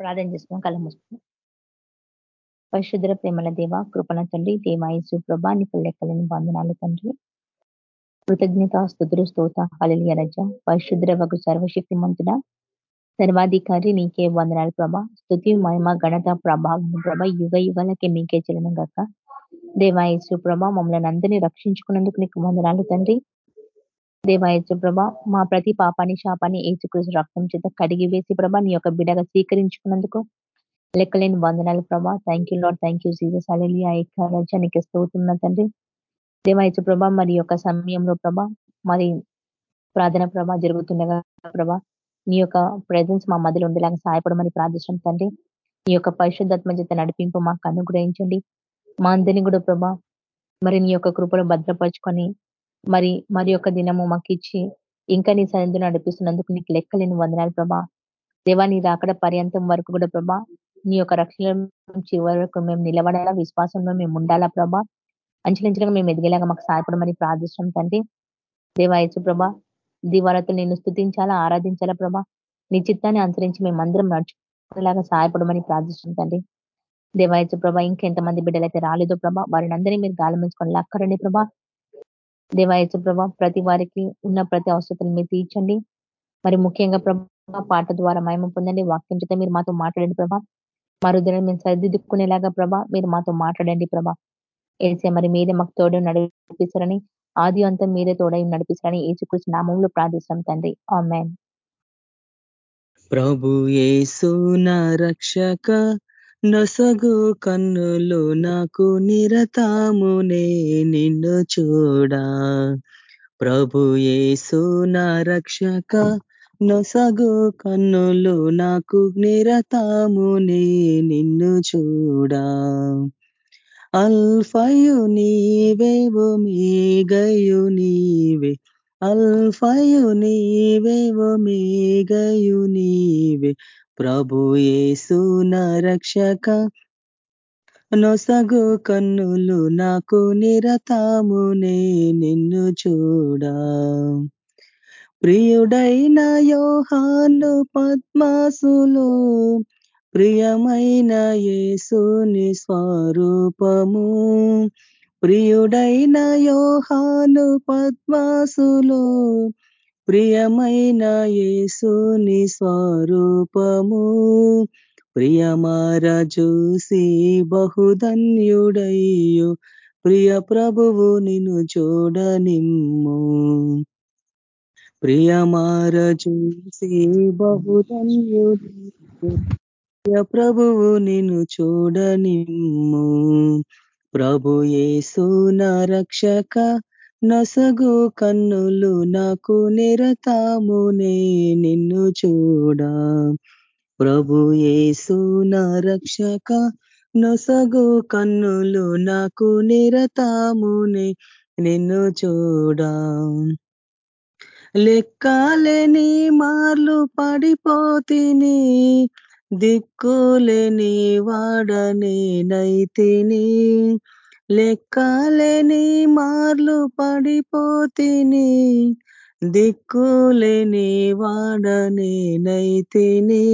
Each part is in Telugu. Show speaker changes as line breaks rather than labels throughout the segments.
ప్రార్థన చేసుకున్నాం కళ్ళ మూసుకున్నాం. పరిశుద్ర ప్రేమల దేవ కృపణ తండ్రి దేవాయసు ప్రభా నీకు లెక్కలేని బంధనాలు తండ్రి. కృతజ్ఞత స్థుతులు స్తోత హళలియ రజ. పరిశుద్ర వగు సర్వశక్తి మంతుడ సర్వాధికారి నీకే వందనాలు ప్రభా. స్థుతి మహిమ ఘనత ప్రభావం ప్రభ యుగ యుగాలకి మీకే చలనం గాక. దేవాయసు ప్రభ మమ్మల్ని అందరినీ రక్షించుకున్నందుకు నీకు వందనాలు తండ్రి. దేవాయసు ప్రభ మా ప్రతి పాపాన్ని శాపాన్ని ఏచుకృషి రక్తం చేత కడిగి వేసి ప్రభ నీ యొక్క బిడగా స్వీకరించుకున్నందుకు లెక్కలేని వందనాలు ప్రభా. Thank you lord thank you Jesus అలెలి స్తోతున్న తండ్రి. దేవాయచు ప్రభా మరి యొక్క సమయంలో ప్రభా మరి ప్రార్థన ప్రభా జరుగుతుండగా ప్రభా నీ యొక్క ప్రజెన్స్ మా మధ్యలో ఉండేలాగా సహాయపడమని ప్రార్థించడం తండ్రి. నీ యొక్క పరిశుద్ధాత్మ చేత నడిపింపు మాకు అనుగ్రహించండి. మా అందరినీ కూడా ప్రభా మరి నీ యొక్క కృపను భద్రపరచుకొని మరి మరి యొక్క దినము మాకు ఇచ్చి ఇంకా నీ సన్నిధి నడిపిస్తున్నందుకు నీకు లెక్కలేని వందనాలు ప్రభా. దేవా నీ రాకడ పర్యంతం వరకు కూడా ప్రభా నీ యొక్క రక్షణ చివరకు మేము నిలబడాలా విశ్వాసంలో మేము ఉండాలా ప్రభా. అంచలించగా మేము ఎదిగేలాగా మాకు సహాయపడమని ప్రార్థిస్తాం తండ్రి. దేవాయచు ప్రభా దివారతో నేను స్థుతించాలా ఆరాధించాలా ప్రభా. నీ చిత్తాన్ని అనుసరించి మేమందరం నడుచుకునేలాగా సహాయపడమని ప్రార్థిస్తాం తండ్రి. దేవాయచు ప్రభా ఇంకెంతమంది బిడ్డలైతే రాలేదో ప్రభా వారిని అందరినీ మీరు గాలమించుకొని లక్కరండి ప్రభా. దేవాయచు ప్రభా ప్రతి వారికి ఉన్న ప్రతి అవసరతలు మీరు తీర్చండి. మరి ముఖ్యంగా ప్రభా పాట ద్వారా మహిమ పొందండి. వాక్యం చేత మీరు మాతో మాట్లాడండి ప్రభా. మా మేము సరిదిద్దుకునేలాగా ప్రభా మీరు మాతో మాట్లాడండి ప్రభా. ఏసే మరి మీరే మాకు తోడు నడిపిస్తారని ఆది అంతా మీరే తోడై నడిపిస్తారని ఏసుకృష్ణ నామంలో ప్రార్థిస్తాం తండ్రి. ఆమెన్.
ప్రభు ఏసు రక్షక నొసగు కన్నులు నాకు నిరతామునే నిన్ను చూడా. ప్రభు ఏసు రక్షక నొసగు కన్నులు నాకు నిరతామునే నిన్ను చూడా. అల్ఫయు నీవే మీగయు నీవే. అల్ఫయు నీవే మీగయు నీవే. ప్రభు నా రక్షక. నొసగు కన్నులు నాకు నిరతామునే నిన్ను చూడా. ప్రియుడైన యోహాను పద్మాసులు ప్రియమైన యేసుని స్వరూపము. ప్రియుడైన యోహాను పద్మాసులు ప్రియమైన యేసుని స్వరూపము ప్రియమార చూసి బహుధన్యుడయ్యు ప్రియ ప్రభువు నిన్ను చూడనిమ్ము. ప్రియమార చూసి బహుధన్యుడు ప్రభువు నిన్ను చూడనిమ్ము. ప్రభు యేసు రక్షక నసగు కన్నులు నాకు నిరతామునే నిన్ను చూడా. ప్రభు యేసు రక్షక నొసగు కన్నులు నాకు నిరతామునే నిన్ను చూడా. లెక్కలేని మార్లు పడిపోతిని దిక్కులేని వాడనే నైతిని. లెక్కలేని మార్లు పడిపోతిని దిక్కులేని వాడనే నైతిని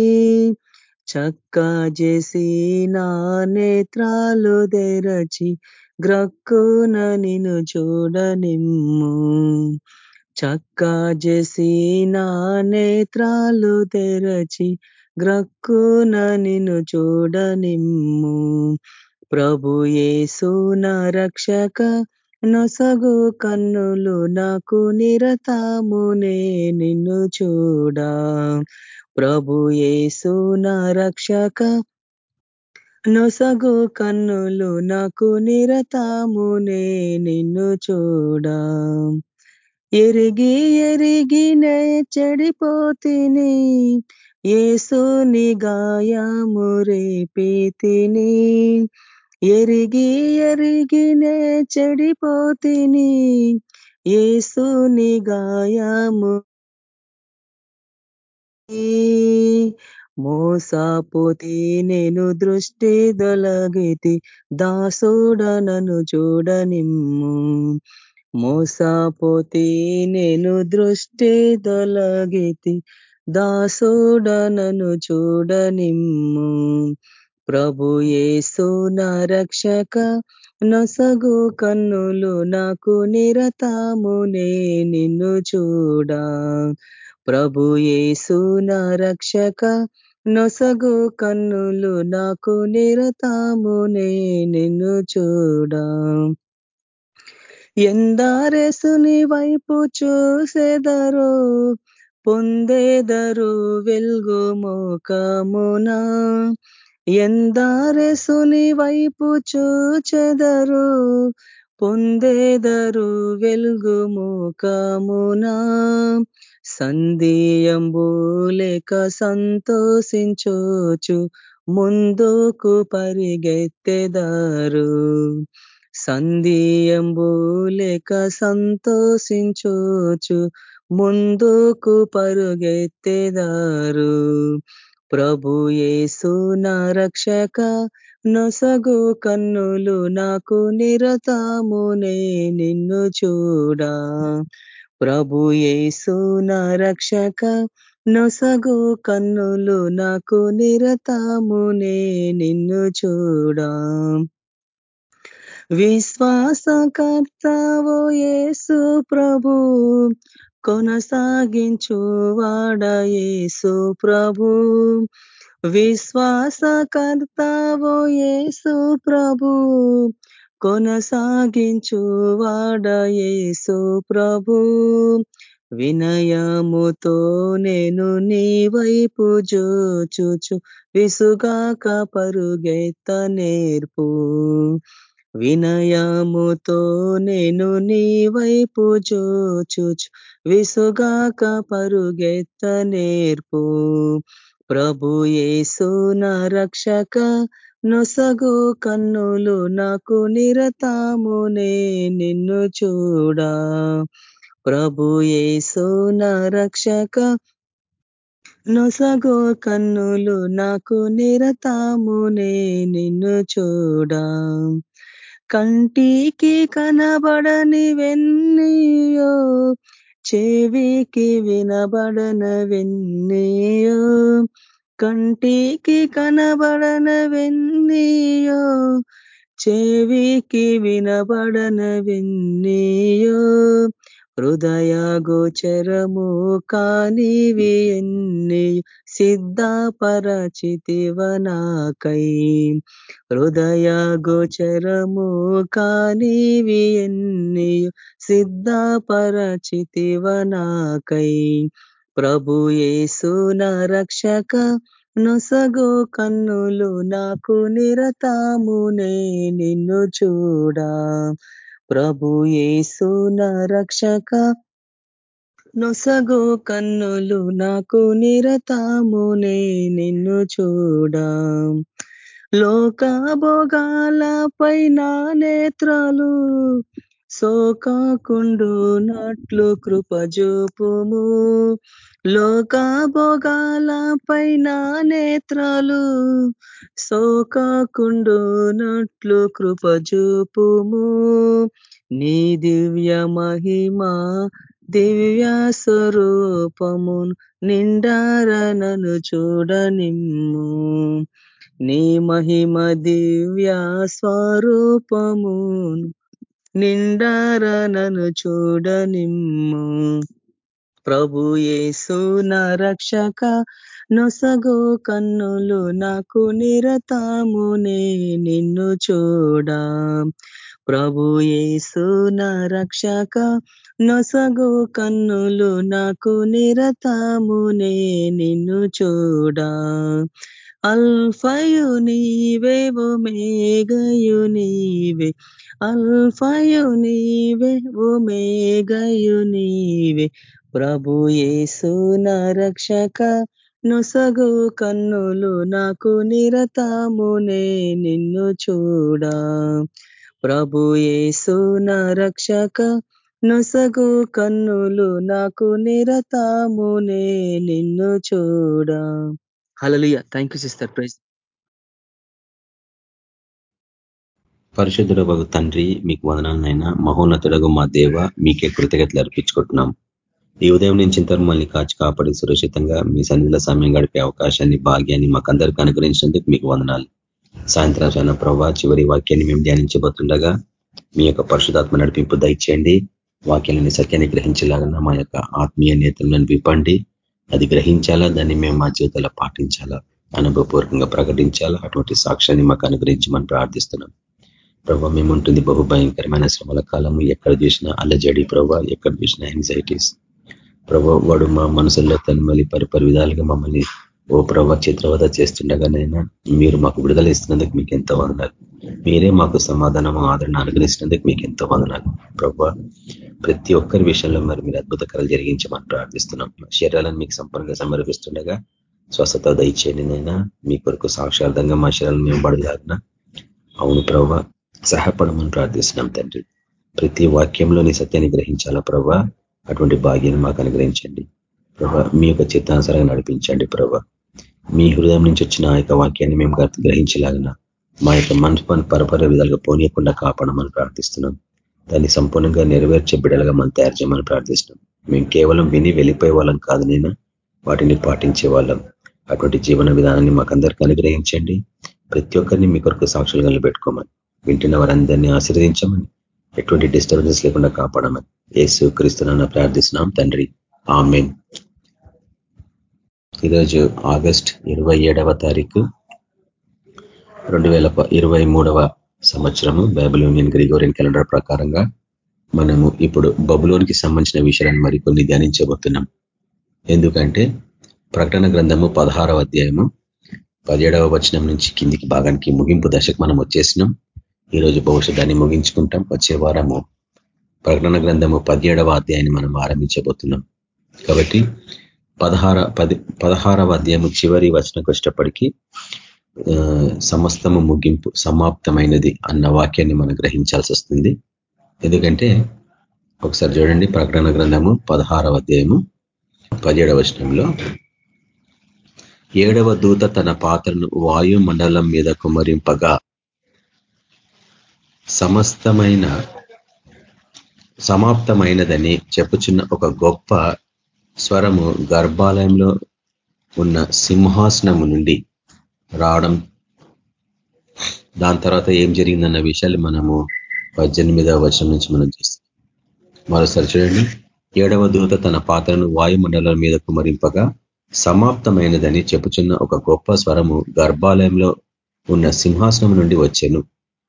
చక్క చేసి నా నేత్రాలు తెరచి గ్రక్కున నిన్ను చూడనిమ్ము. చక్కా చేసి నా నేత్రాలు తెరచి గ్రక్కున నిన్ను చూడనిమ్ము. ప్రభు యేసు రక్షక నొసగు కన్నులు నాకు నిరతామునే నిన్ను చూడా. ప్రభు యేసు రక్షక నొసగు కన్నులు నాకు నిరతామునే నిన్ను చూడా. ఎరిగి ఎరిగినే చెడిపోతిని ఏసుని గాయము రేపితిని. ఎరిగి ఎరిగినే చెడిపోతిని ఏసుని గాయము. మోసపోతి నేను దృష్టి దొలగితి దాసుడనను చూడనిమ్ము. మోసపోతి నేను దృష్టి దొలగితి దాసుడనను చూడనిమ్ము. ప్రభు యేసు నా రక్షక నొసగు కన్నులు నాకు నిరతామునే నిన్ను చూడా. ప్రభు ఏసు నా రక్షక నొసగు కన్నులు నాకు నిరతామునే నిన్ను చూడా. ఎందారెసుని వైపు చూసేదరో పొందేదరు వెల్గు మోకమునా. ఎందారెసుని వైపు చూచెదరు పొందేదరు వెల్గు మోకమున సంధియంబులేక సంతోషించోచు ముందుకు పరిగెత్తెదారు. సంధియంబులేక సంతోషించోచు ముందుకు పరుగెత్తెదారు. ప్రభు యేసు నా రక్షక నొసగు కన్నులు నాకు నిరతామునే నిన్ను చూడా. ప్రభు యేసు నా రక్షక నొసగు కన్నులు నాకు నిరతామునే నిన్ను చూడా. విశ్వాసకర్తవో యేసు ప్రభు కొనసాగించు వాడ యేసు ప్రభు. విశ్వాసకర్తవో యేసు ప్రభు. కొనసాగించు వాడ యేసు ప్రభు. వినయముతో నేను నీ వైపు జోచుచు. విసుగాక పరుగెత్త నేర్పు. వినయముతో నేను నీ వైపు చూచుచు విసుగాక పరుగెత్త నేర్పు. ప్రభు యేసు నా రక్షక నొసగు కన్నులు నాకు నిరతామునే నిన్ను చూడా. ప్రభు యేసు నా రక్షక నొసగో కన్నులు నాకు నిరతామునే నిన్ను చూడా. కంటికి కనబడని వెన్నయో చెవికి వినబడన వెన్నయో కంటికి కనబడన వెన్నయో చెవికి వినబడన వెన్నయో హృదయ గోచరము కానివి ఎన్నయో సిద్ధపరచితివనాకై. హృదయ గోచరము కానివి ఎన్నియు సిద్ధపరచితివనాకై. ప్రభుయేసు రక్షక నొసగో కన్నులు నాకు నిరతామునే నిన్ను చూడా. ప్రభు యేసు రక్షక నొసగో కన్నులు నాకు నిరతామునే నిన్ను చూడా. లోకభోగాలపై నా నేత్రాలు సోకాకుండు నట్లు కృపజూపుము లోకభోగాలపై నా నేత్రాలు సోకాకుండు నట్లు కృపజూపుము నీ దివ్య మహిమా దివ్య స్వరూపము నిండారనను చూడనిమ్ము. నీ మహిమ దివ్య స్వరూపమును నిండారనను చూడనిమ్ము. ప్రభు యేసు నా రక్షక నొసగు కన్నులు నాకు నిరతామునే నిన్ను చూడా. ప్రభు యేసు నా రక్షక నొసగు కన్నులు నాకు నిరతమునే నిన్ను చూడా. అల్ఫయు నీవే మేఘయు నీవే. అల్ఫయు నీవే మేఘయు నీవే. ప్రభు యేసు నా రక్షక నొసగు కన్నులు నాకు నిరతమునే నిన్ను చూడా. ప్రభు యేసు నా రక్షక నొసగు కన్నులు నాకు నిరతామునే నిన్ను చూడా. Hallelujah thank you sister praise
పరిశుద్ధుడగు తండ్రి మీకు వదనాలనైనా మహోన్నతుడగు మా దేవ మీకే కృతజ్ఞతలు అర్పించుకుంటున్నాం. ఈ ఉదయం నుంచి ఇంత మమ్మల్ని కాచి కాపాడి సురక్షితంగా మీ సన్నిధిలో సమయం గడిపే అవకాశాన్ని భాగ్యాన్ని మాకందరికీ అనుగ్రహించినందుకు మీకు వందనాలు. సాయంత్రం చాలా ప్రభావ చివరి వాక్యాన్ని మేము ధ్యానించబోతుండగా మీ యొక్క పరిశుధాత్మ నడిపింపు దయచేయండి. వాక్యాలని సత్యాన్ని గ్రహించలాగా మా యొక్క ఆత్మీయ నేతలను విప్పండి అది గ్రహించాలా? దాన్ని మేము మా జీవితంలో పాటించాలా? అనుభవపూర్వకంగా ప్రకటించాలా? అటువంటి సాక్ష్యాన్ని మాకు అనుగ్రహించమని ప్రార్థిస్తున్నాం. ప్రభావ మేము ఉంటుంది బహు భయంకరమైన శ్రమల కాలము. ఎక్కడ చూసినా అల్లజడి ప్రభావ ఎక్కడ చూసినా ఎంజైటీస్ ప్రభావ వాడు మా మనసుల్లో తన్మలి పరిపరి విధాలుగా మమ్మల్ని ఓ ప్రభ చిత్రవద చేస్తుండగానైనా మీరు మాకు విడుదల ఇస్తున్నందుకు మీకు ఎంతో వందనాలు. మీరే మాకు సమాధానం ఆదరణ అనుగ్రహిస్తున్నందుకు మీకు ఎంతో వందనాలు. ప్రభ ప్రతి ఒక్కరి విషయంలో మరి మీరు అద్భుతకరాలు జరిగించమని ప్రార్థిస్తున్నాం. శరీరాలను మీకు సంపూర్ణంగా సమర్పిస్తుండగా స్వస్థత దయచేయండి నైనా మీ కొరకు సాక్షార్థంగా మా శరీరాలు మేము పడదాగిన అవును ప్రభ సహాయపడమని ప్రార్థిస్తున్నాం తండ్రి. ప్రతి వాక్యంలోని సత్యాన్ని గ్రహించాలా ప్రభా? అటువంటి భాగ్యాన్ని మాకు అనుగ్రహించండి. ప్రభా మీ యొక్క చిత్తానుసారంగా నడిపించండి ప్రభా. మీ హృదయం నుంచి వచ్చిన ఆ యొక్క వాక్యాన్ని మేము గ్రహించలాగిన మా యొక్క మనసుపని పరపర విధాలుగా పోనీయకుండా కాపాడమని ప్రార్థిస్తున్నాం. దాన్ని సంపూర్ణంగా నెరవేర్చే బిడలుగా మనం తయారు చేయమని ప్రార్థిస్తున్నాం. మేము కేవలం విని వెళ్ళిపోయే వాళ్ళం కాదు నేను వాటిని పాటించే వాళ్ళం. అటువంటి జీవన విధానాన్ని మాకందరికీ అనుగ్రహించండి. ప్రతి ఒక్కరిని మీ కొరకు సాక్షులుగా పెట్టుకోమని వింటున్న వారందరినీ ఆశీర్వదించమని ఎటువంటి డిస్టర్బెన్స్ లేకుండా కాపాడమని ఏసు క్రీస్తున్న ప్రార్థిస్తున్నాం. తండ్రి ఆమెన్. ఈరోజు ఆగస్ట్ ఇరవై ఏడవ తారీఖు రెండు వేల ఇరవై మూడవ సంవత్సరము బైబిలోనియన్ గ్రిగోరియన్ క్యాలెండర్ ప్రకారంగా మనము ఇప్పుడు బబులోనికి సంబంధించిన విషయాలను మరికొన్ని ధ్యానించబోతున్నాం. ఎందుకంటే ప్రకటన గ్రంథము పదహారవ అధ్యాయము పదిహేడవ వచనం నుంచి కిందికి భాగానికి ముగింపు దశకు మనం వచ్చేసినాం. ఈరోజు బహుశా దాన్ని ముగించుకుంటాం. వచ్చే వారము ప్రకటన గ్రంథము పదిహేడవ అధ్యాయాన్ని మనం ఆరంభించబోతున్నాం. కాబట్టి పదహార పది పదహారవ అధ్యాయము చివరి వచనకు వచ్చేటప్పటికీ సమస్తము ముగింపు సమాప్తమైనది అన్న వాక్యాన్ని మనం గ్రహించాల్సి వస్తుంది. ఎందుకంటే ఒకసారి చూడండి ప్రకటన గ్రంథము పదహారవ అధ్యాయము పదిహేడవ వచనంలో ఏడవ దూత తన పాత్రను వాయుమండలం మీద కుమరింపగా సమస్తమైన సమాప్తమైనదని చెప్పుచున్న ఒక గొప్ప స్వరము గర్భాలయంలో ఉన్న సింహాసనము నుండి రావడం. దాని తర్వాత ఏం జరిగిందన్న విషయాలు మనము పద్దెనిమిదవ వర్షం నుంచి మనం చూస్తాం మరోసారి చూడండి. ఏడవ దూత తన పాత్రను వాయుమండలం మీద కుమరింపగా సమాప్తమైనదని చెప్పుచున్న ఒక గొప్ప స్వరము గర్భాలయంలో ఉన్న సింహాసనం నుండి వచ్చాను.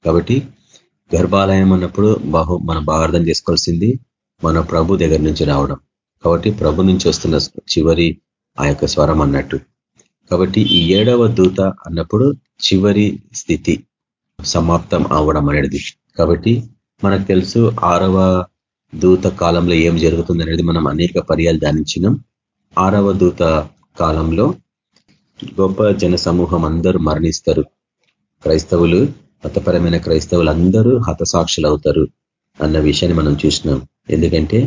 కాబట్టి గర్భాలయం అన్నప్పుడు బహు మనం బాగా అర్థం చేసుకోవాల్సింది మన ప్రభు దగ్గర నుంచి రావడం. కాబట్టి ప్రభు నుంచి వస్తున్న చివరి ఆ యొక్క స్వరం అన్నట్టు. కాబట్టి ఈ ఏడవ దూత అన్నప్పుడు చివరి స్థితి సమాప్తం అవడం అనేది. కాబట్టి మనకు తెలుసు ఆరవ దూత కాలంలో ఏం జరుగుతుంది అనేది మనం అనేక పర్యాలు ధ్యానించినాం. ఆరవ దూత కాలంలో గొప్ప జన సమూహం అందరూ మరణిస్తారు. క్రైస్తవులు మతపరమైన క్రైస్తవులు అందరూ హతసాక్షులు అవుతారు అన్న విషయాన్ని మనం చూసినాం. ఎందుకంటే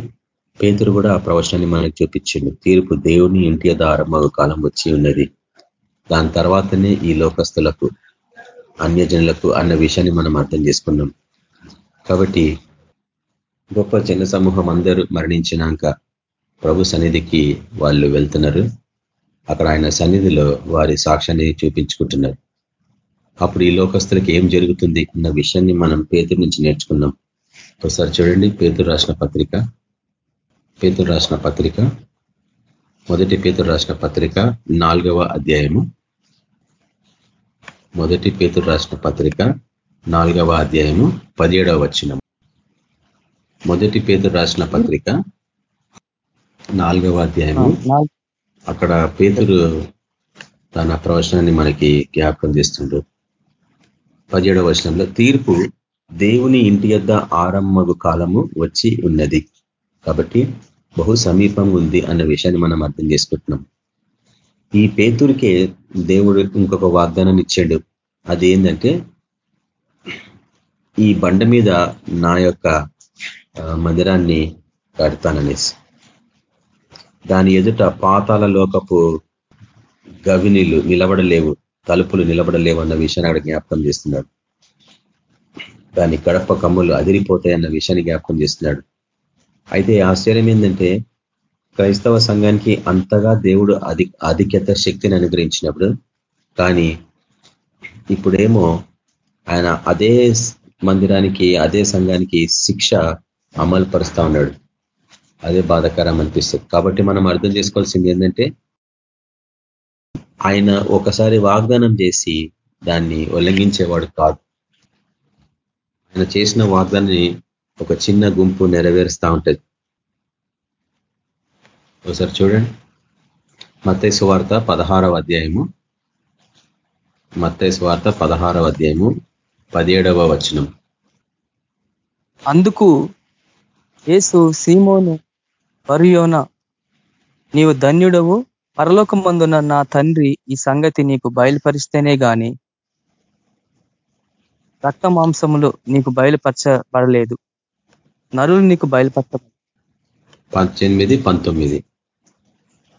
పేతురు కూడా ఆ ప్రవచనాన్ని మనకు చూపించిండు. తీర్పు దేవుని ఇంటి ఆరంభ కాలం వచ్చి ఉన్నది. దాని తర్వాతనే ఈ లోకస్తులకు అన్యజనులకు అన్న విషయాన్ని మనం అర్థం చేసుకున్నాం. కాబట్టి గొప్ప జన సమూహం అందరూ మరణించినాక ప్రభు సన్నిధికి వాళ్ళు వెళ్తున్నారు. అక్కడ ఆయన సన్నిధిలో వారి సాక్ష్యాన్ని చూపించుకుంటున్నారు. అప్పుడు ఈ లోకస్తులకు ఏం జరుగుతుంది అన్న విషయాన్ని మనం పేతురు నుంచి నేర్చుకున్నాం. ఒకసారి చూడండి పేతురు రాసిన పత్రిక. పేతురు రాసిన పత్రిక మొదటి పేతురు రాసిన పత్రిక నాలుగవ అధ్యాయము. మొదటి పేతురు రాసిన పత్రిక నాలుగవ అధ్యాయము పదిహేడవ వచ్చినం మొదటి పేతురు రాసిన పత్రిక నాలుగవ అధ్యాయము. అక్కడ పేతురు తన ప్రవచనాన్ని మనకి జ్ఞాపకం చేస్తుండ్రు పదిహేడవ వచనంలో తీర్పు దేవుని ఇంటి యొద్ ఆరంభగు కాలము వచ్చి ఉన్నది. కాబట్టి బహు సమీపం ఉంది అన్న విషయాన్ని మనం అర్థం చేసుకుంటున్నాం. ఈ పేతురికే దేవుడు ఇంకొక వాగ్దానం ఇచ్చాడు. అది ఏంటంటే ఈ బండ మీద నా యొక్క మందిరాన్ని కడతాననేసి. దాని ఎదుట పాతాల లోకపు గవినీలు నిలబడలేవు తలుపులు నిలబడలేవు అన్న విషయాన్ని అక్కడ జ్ఞాపకం చేస్తున్నాడు. దాని గడప కమ్ములు అదిరిపోతాయన్న విషయాన్ని జ్ఞాపకం చేస్తున్నాడు. అయితే ఆశ్చర్యం ఏంటంటే క్రైస్తవ సంఘానికి అంతగా దేవుడు అధి ఆధిక్యత శక్తిని అనుగ్రహించినప్పుడు కానీ ఇప్పుడేమో ఆయన అదే మందిరానికి అదే సంఘానికి శిక్ష అమలు పరుస్తా ఉన్నాడు. అదే బాధకరం అనిపిస్తుంది. కాబట్టి మనం అర్థం చేసుకోవాల్సింది ఏంటంటే ఆయన ఒకసారి వాగ్దానం చేసి దాన్ని ఉల్లంఘించేవాడు కాదు. ఆయన చేసిన వాగ్దాన్ని ఒక చిన్న గుంపు నెరవేరుస్తూ ఉంటుంది. ఒకసారి చూడండి. మత్తైసు వార్త పదహారవ అధ్యాయము. మత్తైసు సువార్త పదహారవ అధ్యాయము పదిహేడవ వచనం.
అందుకు ఏసు సీమోను పరియోన నీవు ధన్యుడవు పరలోకమందున నా తండ్రి ఈ సంగతి నీకు బయలుపరిస్తేనే గాని రక్త మాంసములు నీకు బయలుపరచబడలేదు. నరులు నీకు బయలుపరచ
పద్దెనిమిది పంతొమ్మిది.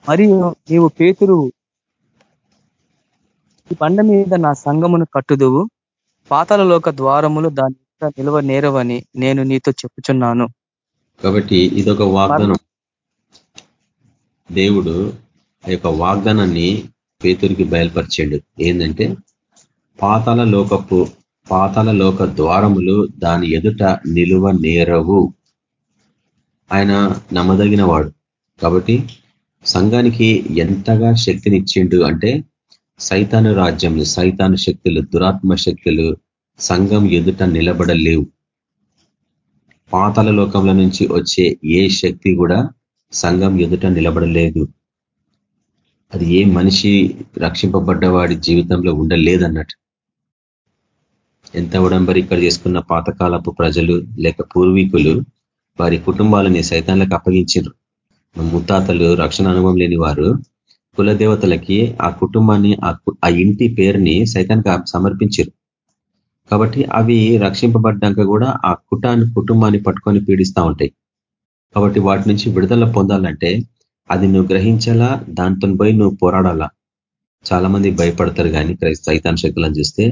మరియు నీవు పేతురు ఈ బండ మీద నా సంగమును కట్టుదువు. పాతాలలోక ద్వారములు దాని నిల్వ నేరవని నేను నీతో చెప్పుచున్నాను.
కాబట్టి ఇదొక వాగ్దానం. దేవుడు ఆ యొక్క వాగ్దానాన్ని పేతురికి బయలుపరిచేడు. ఏంటంటే పాతాల లోకపు పాతాల లోక ద్వారములు దాని ఎదుట నిలువ నేరవు. ఆయన నమ్మదగిన వాడు కాబట్టి సంఘానికి ఎంతగా శక్తినిచ్చిండు అంటే సైతాను రాజ్యం సైతాను శక్తులు దురాత్మ శక్తులు సంఘం ఎదుట నిలబడలేవు. పాతాల లోకంలో నుంచి వచ్చే ఏ శక్తి కూడా సంఘం ఎదుట నిలబడలేదు. అది ఏ మనిషి రక్షింపబడ్డ వాడి జీవితంలో ఉండలేదన్నట్టు. ఎంత ఉడంబరిక్కడ చేసుకున్న పాతకాలపు ప్రజలు లేక పూర్వీకులు వారి కుటుంబాలని సైతాన్లకు అప్పగించారు ముత్తాతలు రక్షణ అనుభవం లేని వారు కులదేవతలకి ఆ కుటుంబాన్ని ఆ ఇంటి పేరుని సైతానికి సమర్పించారు కాబట్టి అవి రక్షింపబడ్డాక కూడా ఆ కుటాన్ని కుటుంబాన్ని పట్టుకొని పీడిస్తూ ఉంటాయి. కాబట్టి వాటి నుంచి విడుదల పొందాలంటే అది నువ్వు గ్రహించాలా దాంతో పోయి నువ్వు పోరాడాలా? చాలా మంది భయపడతారు కానీ సైతాన్ శక్తులను చూస్తే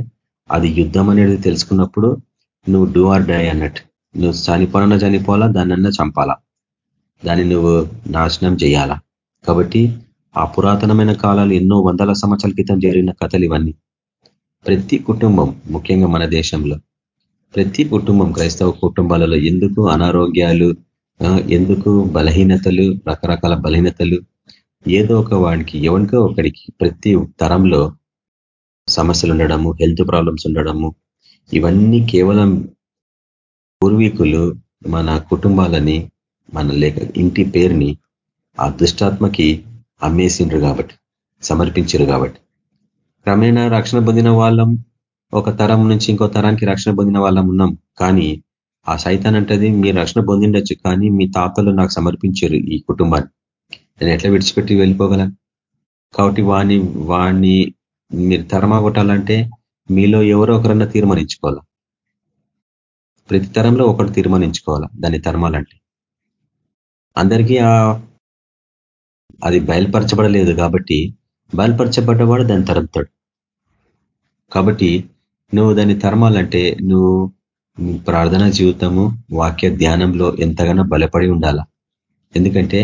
అది యుద్ధం అనేది తెలుసుకున్నప్పుడు నువ్వు డూ ఆర్ డై అన్నట్టు. నువ్వు చనిపోనన్నా చనిపోవాలా దాన్నన్నా చంపాలా? దాన్ని నువ్వు నాశనం చేయాలా? కాబట్టి ఆ పురాతనమైన కాలాలు ఎన్నో వందల సంవత్సరాల క్రితం జరిగిన కథలు ఇవన్నీ. ప్రతి కుటుంబం ముఖ్యంగా మన దేశంలో ప్రతి కుటుంబం క్రైస్తవ కుటుంబాలలో ఎందుకు అనారోగ్యాలు ఎందుకు బలహీనతలు రకరకాల బలహీనతలు? ఏదో ఒక వాడికి ఎవరికో ఒకడికి ప్రతి తరంలో సమస్యలు ఉండడము హెల్త్ ప్రాబ్లమ్స్ ఉండడము ఇవన్నీ కేవలం పూర్వీకులు మన కుటుంబాలని మన లేక ఇంటి పేరుని ఆ దుష్టాత్మకి అమ్మేసిండ్రు కాబట్టి సమర్పించరు కాబట్టి. క్రమేణా రక్షణ పొందిన వాళ్ళం ఒక తరం నుంచి ఇంకో తరానికి రక్షణ పొందిన వాళ్ళం ఉన్నాం. కానీ ఆ సైతాన్ అంటది మీరు రక్షణ పొందిండొచ్చు కానీ మీ తాతలు నాకు సమర్పించారు ఈ కుటుంబాన్ని. నేను ఎట్లా విడిచిపెట్టి వెళ్ళిపోగలను? కాబట్టి వాణ్ణి వాణ్ణి మీరు తరమా కొట్టాలంటే మీలో ఎవరో ఒకరన్నా తీర్మానించుకోవాలి? ప్రతి తరంలో ఒకటి తీర్మానించుకోవాలా దాన్ని తరమాలంటే? అందరికీ అది బయలుపరచబడలేదు కాబట్టి బయలుపరచబడ్డవాడు దాన్ని తరుపుతాడు కాబట్టి నువ్వు దాన్ని తరమాలంటే నువ్వు ప్రార్థనా జీవితము వాక్య ధ్యానంలో ఎంతగానో బలపడి ఉండాలా? ఎందుకంటే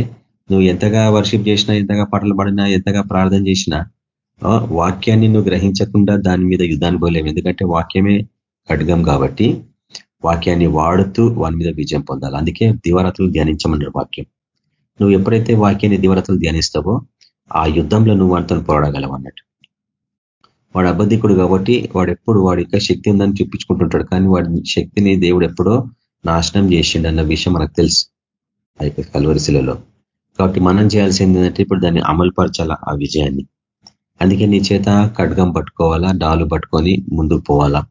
నువ్వు ఎంతగా వర్షిప్ చేసినా ఎంతగా పాటలు పడినా ఎంతగా ప్రార్థన చేసినా వాక్యాన్ని నువ్వు గ్రహించకుండా దాని మీద యుద్ధాన్ని పోలేము ఎందుకంటే వాక్యమే ఖడ్గం కాబట్టి వాక్యాన్ని వాడుతూ వాని మీద విజయం పొందాలి. అందుకే దివరాత్రులు ధ్యానించమన్నారు వాక్యం. నువ్వు ఎప్పుడైతే వాక్యాన్ని దివరాత్రులు ధ్యానిస్తావో ఆ యుద్ధంలో నువ్వు వాటితో పోరాడగలవు అన్నట్టు. వాడు అబద్ధికుడు కాబట్టి వాడు ఎప్పుడు వాడి యొక్క శక్తి ఉందని చూపించుకుంటుంటాడు. కానీ వాడి శక్తిని దేవుడు ఎప్పుడో నాశనం చేసిండు అన్న విషయం మనకు తెలుసు. ఆ యొక్క కాబట్టి మనం చేయాల్సింది ఏంటంటే ఇప్పుడు దాన్ని అమలుపరచాల ఆ విజయాన్ని? అందుకే నీ చేత ఖడ్గం పట్టుకోవాలా డాలు పట్టుకొని ముందుకు పోవాలా?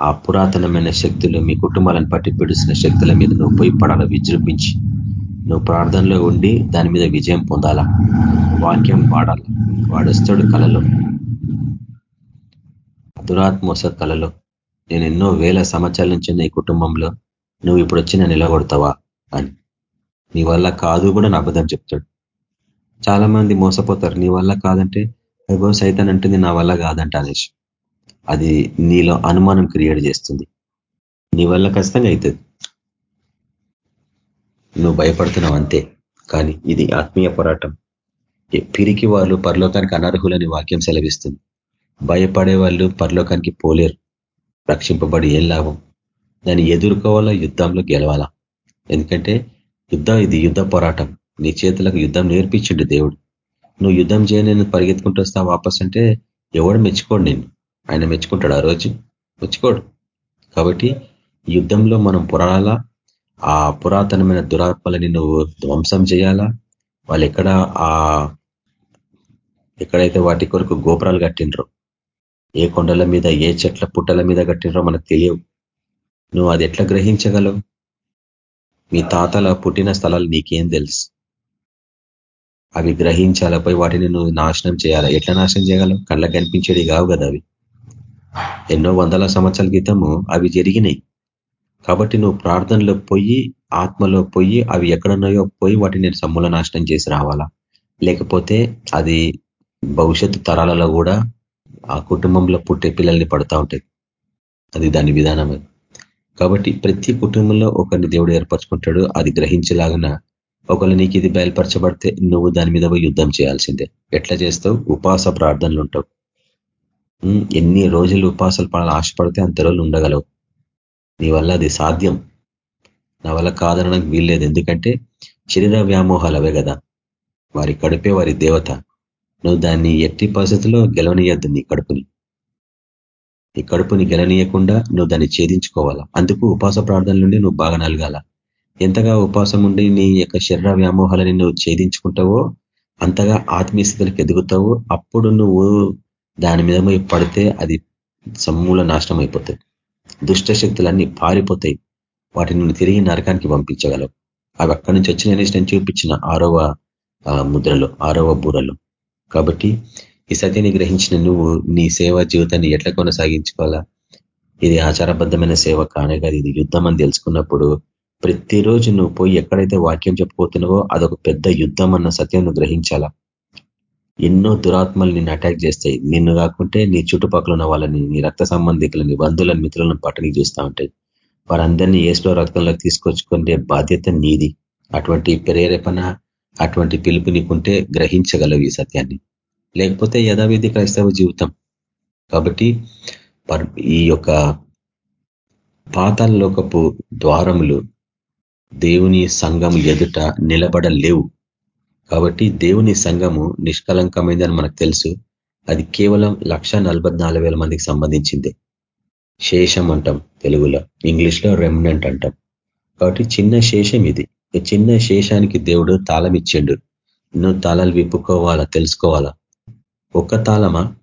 ఆ పురాతనమైన శక్తులు మీ కుటుంబాలను పట్టి పిడుస్తున్న శక్తుల మీద నువ్వు పోయి పడాలా? విజృంభించి నువ్వు ప్రార్థనలో ఉండి దాని మీద విజయం పొందాలా? వాక్యం వాడాలి? వాడొస్తాడు కళలో దురాత్మోస కళలో నేను ఎన్నో వేల సంవత్సరాల నుంచి ఈ కుటుంబంలో నువ్వు ఇప్పుడు వచ్చి నన్ను నిలగొడతావా అని. నీ వల్ల కాదు కూడా నా అబద్ధం చెప్తాడు. చాలా మంది మోసపోతారు. నీ వల్ల కాదంటే అగో సైతాన్ అంటుంది నా వల్ల కాదంట అనేసి అది నీలో అనుమానం క్రియేట్ చేస్తుంది. నీ వల్ల ఖచ్చితంగా అవుతుంది నువ్వు భయపడుతున్నావు అంతే. కానీ ఇది ఆత్మీయ పోరాటం. పిరికి వాళ్ళు పరలోకానికి అనర్హులని వాక్యం సెలవిస్తుంది. భయపడే వాళ్ళు పరలోకానికి పోలేరు. రక్షింపబడి ఏం లాభం? దాన్ని ఎదుర్కోవాలా? యుద్ధంలో గెలవాలా? ఎందుకంటే యుద్ధం ఇది యుద్ధ పోరాటం. నీ చేతులకు యుద్ధం నేర్పించిండు దేవుడు. నువ్వు యుద్ధం చేయని పరిగెత్తుకుంటూ వస్తా వాపస్ అంటే ఎవడు మెచ్చుకోడు నేను ఆయన మెచ్చుకుంటాడు ఆ రోజు. మెచ్చుకోడు. కాబట్టి యుద్ధంలో మనం పురాణాలా ఆ పురాతనమైన దురాత్మలని నువ్వు ధ్వంసం చేయాలా? వాళ్ళు ఎక్కడ ఆ ఎక్కడైతే వాటి కొరకు గోపురాలు కట్టినరో ఏ కొండల మీద ఏ చెట్ల పుట్టల మీద కట్టినరో మనకు తెలియవు. నువ్వు అది ఎట్లా గ్రహించగలవు? మీ తాతల పుట్టిన స్థలాలు నీకేం తెలుసు? అవి గ్రహించాల పోయి వాటిని నువ్వు నాశనం చేయాలా. ఎట్లా నాశనం చేయగలవు? కళ్ళ కనిపించేది కావు కదా అవి. ఎన్నో వందల సంవత్సరాల క్రితము అవి జరిగినాయి. కాబట్టి నువ్వు ప్రార్థనలో పోయి ఆత్మలో పోయి అవి ఎక్కడున్నాయో పోయి వాటిని నేను సమూల నాశనం చేసి రావాలా? లేకపోతే అది భవిష్యత్తు తరాలలో కూడా ఆ కుటుంబంలో పుట్టే పిల్లల్ని పడుతూ ఉంటాయి. అది దాని విధానం కాబట్టి ప్రతి కుటుంబంలో ఒకరిని దేవుడు ఏర్పరచుకుంటాడు. అది గ్రహించలాగిన ఒకవేళ నీకు ఇది బయలుపరచబడితే నువ్వు దాని మీద యుద్ధం చేయాల్సిందే. ఎట్లా చేస్తావు? ఉపాస ప్రార్థనలు ఉంటావు ఎన్ని రోజులు ఉపాసాలు పడాలి ఆశపడితే అంత రోజులు ఉండగలవు. నీ వల్ల అది సాధ్యం. నా వల్ల కాదనడానికి వీల్లేదు. ఎందుకంటే శరీర వ్యామోహాలు అవే కదా. వారి కడుపే వారి దేవత. నువ్వు దాన్ని ఎట్టి పరిస్థితుల్లో గెలవనీయద్దు నీ కడుపుని. ఈ కడుపుని గెలనీయకుండా నువ్వు దాన్ని ఛేదించుకోవాలా? అందుకు ఉపాస ప్రార్థనల నుండి నువ్వు బాగా నలగాల? ఎంతగా ఉపాసం ఉండి నీ యొక్క శరీర వ్యామోహాలని నువ్వు ఛేదించుకుంటావో అంతగా ఆత్మీయ స్థితులకు ఎదుగుతావు అప్పుడు నువ్వు దాని మీద పడితే అది సమూల నాశనం అయిపోతుంది దుష్టశక్తులన్నీ పారిపోతాయి. వాటిని నువ్వు తిరిగి నరకానికి పంపించగలవు. అవి అక్కడి నుంచి వచ్చిన నేను చూపించిన ఆరవ ముద్రలో ఆరవ బూరలో. కాబట్టి ఈ సత్యని గ్రహించిన నువ్వు నీ సేవా జీవితాన్ని ఎట్లా కొనసాగించుకోవాలా? ఇది ఆచారబద్ధమైన సేవ కానే కాదు. ఇది యుద్ధం అని తెలుసుకున్నప్పుడు ప్రతిరోజు నువ్వు పోయి ఎక్కడైతే వాక్యం చెప్పుకోతున్నావో అదొక పెద్ద యుద్ధం అన్న సత్యం గ్రహించాలా? ఎన్నో దురాత్మలు నిన్ను అటాక్ చేస్తాయి. నిన్ను కాకుంటే నీ చుట్టుపక్కల ఉన్న వాళ్ళని నీ రక్త సంబంధికులని బంధువులను మిత్రులను పట్టణి చూస్తూ ఉంటాయి. వారందరినీ ఏసులో రక్తంలోకి తీసుకొచ్చుకునే బాధ్యత నీది. అటువంటి ప్రేరేపణ అటువంటి పిలుపు నీకుంటే గ్రహించగలవు ఈ సత్యాన్ని. లేకపోతే యథావిధి క్రైస్తవ జీవితం. కాబట్టి ఈ యొక్క పాతాల్లోకపు ద్వారములు దేవుని సంఘం ఎదుట నిలబడలేవు. కాబట్టి దేవుని సంఘము నిష్కలంకమైందని మనకు తెలుసు. అది కేవలం లక్ష మందికి సంబంధించింది. శేషం అంటాం తెలుగులో. ఇంగ్లీష్లో రెమినెంట్ అంటాం. కాబట్టి చిన్న శేషం ఇది. చిన్న శేషానికి దేవుడు తాళం ఇచ్చిండు. నువ్వు తాళాలు విప్పుకోవాలా తెలుసుకోవాలా? ఒక్క తాళమా?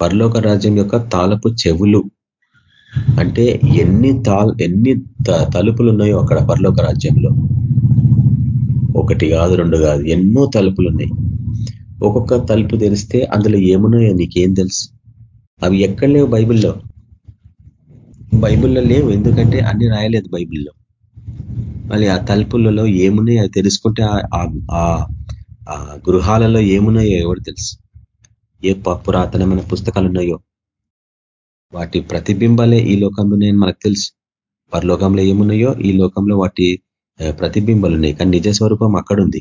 పరలోక రాజ్యం యొక్క తాళపు చెవులు. అంటే ఎన్ని తాల్ ఎన్ని తలుపులు ఉన్నాయో అక్కడ పరలోక రాజ్యంలో. ఒకటి కాదు రెండు కాదు ఎన్నో తలుపులు ఉన్నాయి ఒక్కొక్క తలుపు తెరిస్తే అందులో ఏమున్నాయో నీకేం తెలుసు? అవి ఎక్కడ లేవు బైబిల్లో. బైబిల్లో లేవు ఎందుకంటే అన్ని రాయలేదు బైబిల్లో. మళ్ళీ ఆ తలుపులలో ఏమున్నాయో అది తెలుసుకుంటే ఆ గృహాలలో ఏమున్నాయో ఎవరు తెలుసు? ఏ పురాతనమైన పుస్తకాలు ఉన్నాయో వాటి ప్రతిబింబాలే ఈ లోకంలో నేను మనకు తెలుసు. పరలోకంలో ఏమున్నాయో ఈ లోకంలో వాటి ప్రతిబింబాలు ఉన్నాయి. కానీ నిజ స్వరూపం అక్కడుంది.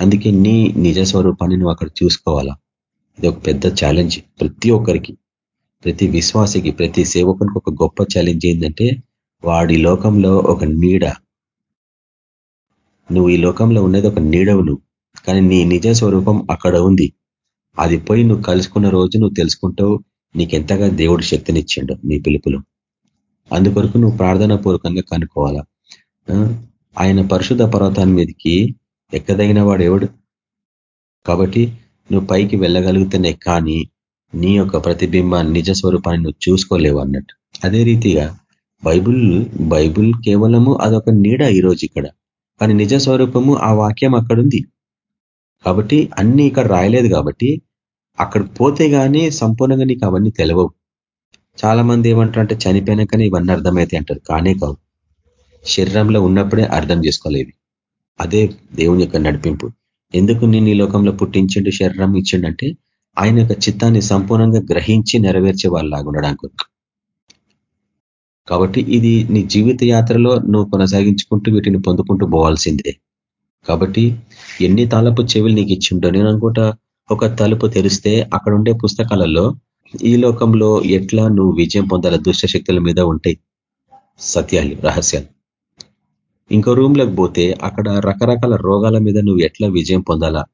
అందుకే నీ నిజ స్వరూపాన్ని నువ్వు అక్కడ చూసుకోవాలా? ఇది ఒక పెద్ద ఛాలెంజ్ ప్రతి ఒక్కరికి. ప్రతి విశ్వాసికి ప్రతి సేవకునికి ఒక గొప్ప ఛాలెంజ్ ఏంటంటే వాడి లోకంలో ఒక నీడ. నువ్వు ఈ లోకంలో ఉన్నది ఒక నీడవు నువ్వు. కానీ నీ నిజ స్వరూపం అక్కడ ఉంది. అది పోయి నువ్వు కలుసుకున్న రోజు నువ్వు తెలుసుకుంటావు. నీకెంతగా దేవుడు శక్తినిచ్చిండు నీ పిలుపులు. అందుకొరకు నువ్వు ప్రార్థన పూర్వకంగా కనుక్కోవాలా ఆయన పరిశుద్ధ పర్వతాన్ని మీదకి ఎక్కదగిన వాడు ఎవడు? కాబట్టి నువ్వు పైకి వెళ్ళగలుగుతేనే కానీ నీ యొక్క ప్రతిబింబాన్ని నిజ స్వరూపాన్ని నువ్వు చూసుకోలేవు అన్నట్టు. అదే రీతిగా బైబుల్ బైబుల్ కేవలము అదొక నీడ ఈరోజు ఇక్కడ. కానీ నిజ స్వరూపము ఆ వాక్యం అక్కడుంది. కాబట్టి అన్ని ఇక్కడ రాయలేదు కాబట్టి అక్కడ పోతే కానీ సంపూర్ణంగా నీకు అవన్నీ తెలవవు. చాలా మంది ఏమంటారంటే చనిపోయినాకనే ఇవన్నీ అర్థమవుతాయి అంటారు. కానే కావు. శరీరంలో ఉన్నప్పుడే అర్థం చేసుకోలేవి అదే దేవుని యొక్క నడిపింపు. ఎందుకు నేను ఈ లోకంలో పుట్టించిండు శరీరం ఇచ్చిండంటే ఆయన యొక్క చిత్తాన్ని సంపూర్ణంగా గ్రహించి నెరవేర్చే వాళ్ళలాగా ఉండడానికి కాబట్టి ఇది నీ జీవిత యాత్రలో నువ్వు కొనసాగించుకుంటూ వీటిని పొందుకుంటూ పోవాల్సిందే. కాబట్టి ఎన్ని తాలపు చెవులు నీకు ఇచ్చిండో నేను అనుకుంటా ఒక తలుపు తెరిస్తే అక్కడ ఉండే పుస్తకాలలో ఈ లోకంలో ఎట్లా నువ్వు విజయం పొందాల దుష్ట శక్తుల మీద ఉంటాయి సత్యాలు రహస్యాలు. ఇంకో రూమ్లోకి పోతే అక్కడ రకరకాల రోగాల మీద నువ్వు ఎట్లా విజయం పొందాలా?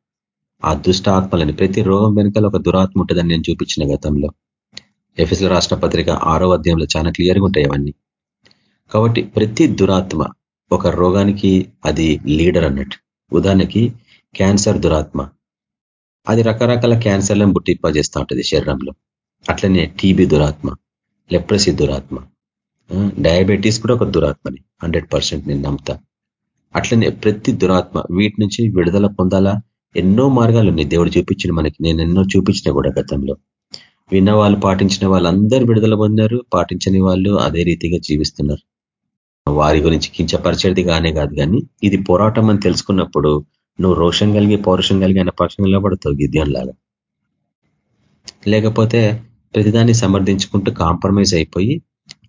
ఆ దుష్ట ఆత్మలని ప్రతి రోగం వెనకాల ఒక దురాత్మ ఉంటుందని నేను చూపించిన గతంలో. ఎఫ్ఎస్ల రాష్ట్ర పత్రిక ఆరో అధ్యాయంలో చాలా క్లియర్గా ఉంటాయి అవన్నీ. కాబట్టి ప్రతి దురాత్మ ఒక రోగానికి అది లీడర్ అన్నట్టు. ఉదాహరణకి క్యాన్సర్ దురాత్మ. అది రకరకాల క్యాన్సర్లను బుట్టింపజేస్తూ ఉంటుంది శరీరంలో. అట్లనే టీబీ దురాత్మ లెప్రసీ దురాత్మ డయాబెటీస్ కూడా ఒక దురాత్మని హండ్రెడ్ పర్సెంట్ నేను నమ్ముతా. అట్లనే ప్రతి దురాత్మ వీటి నుంచి విడుదల పొందాలా? ఎన్నో మార్గాలు ఉన్నాయి. దేవుడు చూపించిన మనకి నేను ఎన్నో చూపించిన కూడా గతంలో. విన్న వాళ్ళు పాటించిన వాళ్ళందరూ విడుదల పొందారు పాటించని వాళ్ళు అదే రీతిగా జీవిస్తున్నారు. వారి గురించి కించపరిచేది కానే కాదు కానీ ఇది పోరాటం అని తెలుసుకున్నప్పుడు నువ్వు రోషం కలిగి పౌరుషం కలిగి అన్న పక్షం నిలబడతావు గిద్యం లాగా. లేకపోతే ప్రతిదాన్ని సమర్థించుకుంటూ కాంప్రమైజ్ అయిపోయి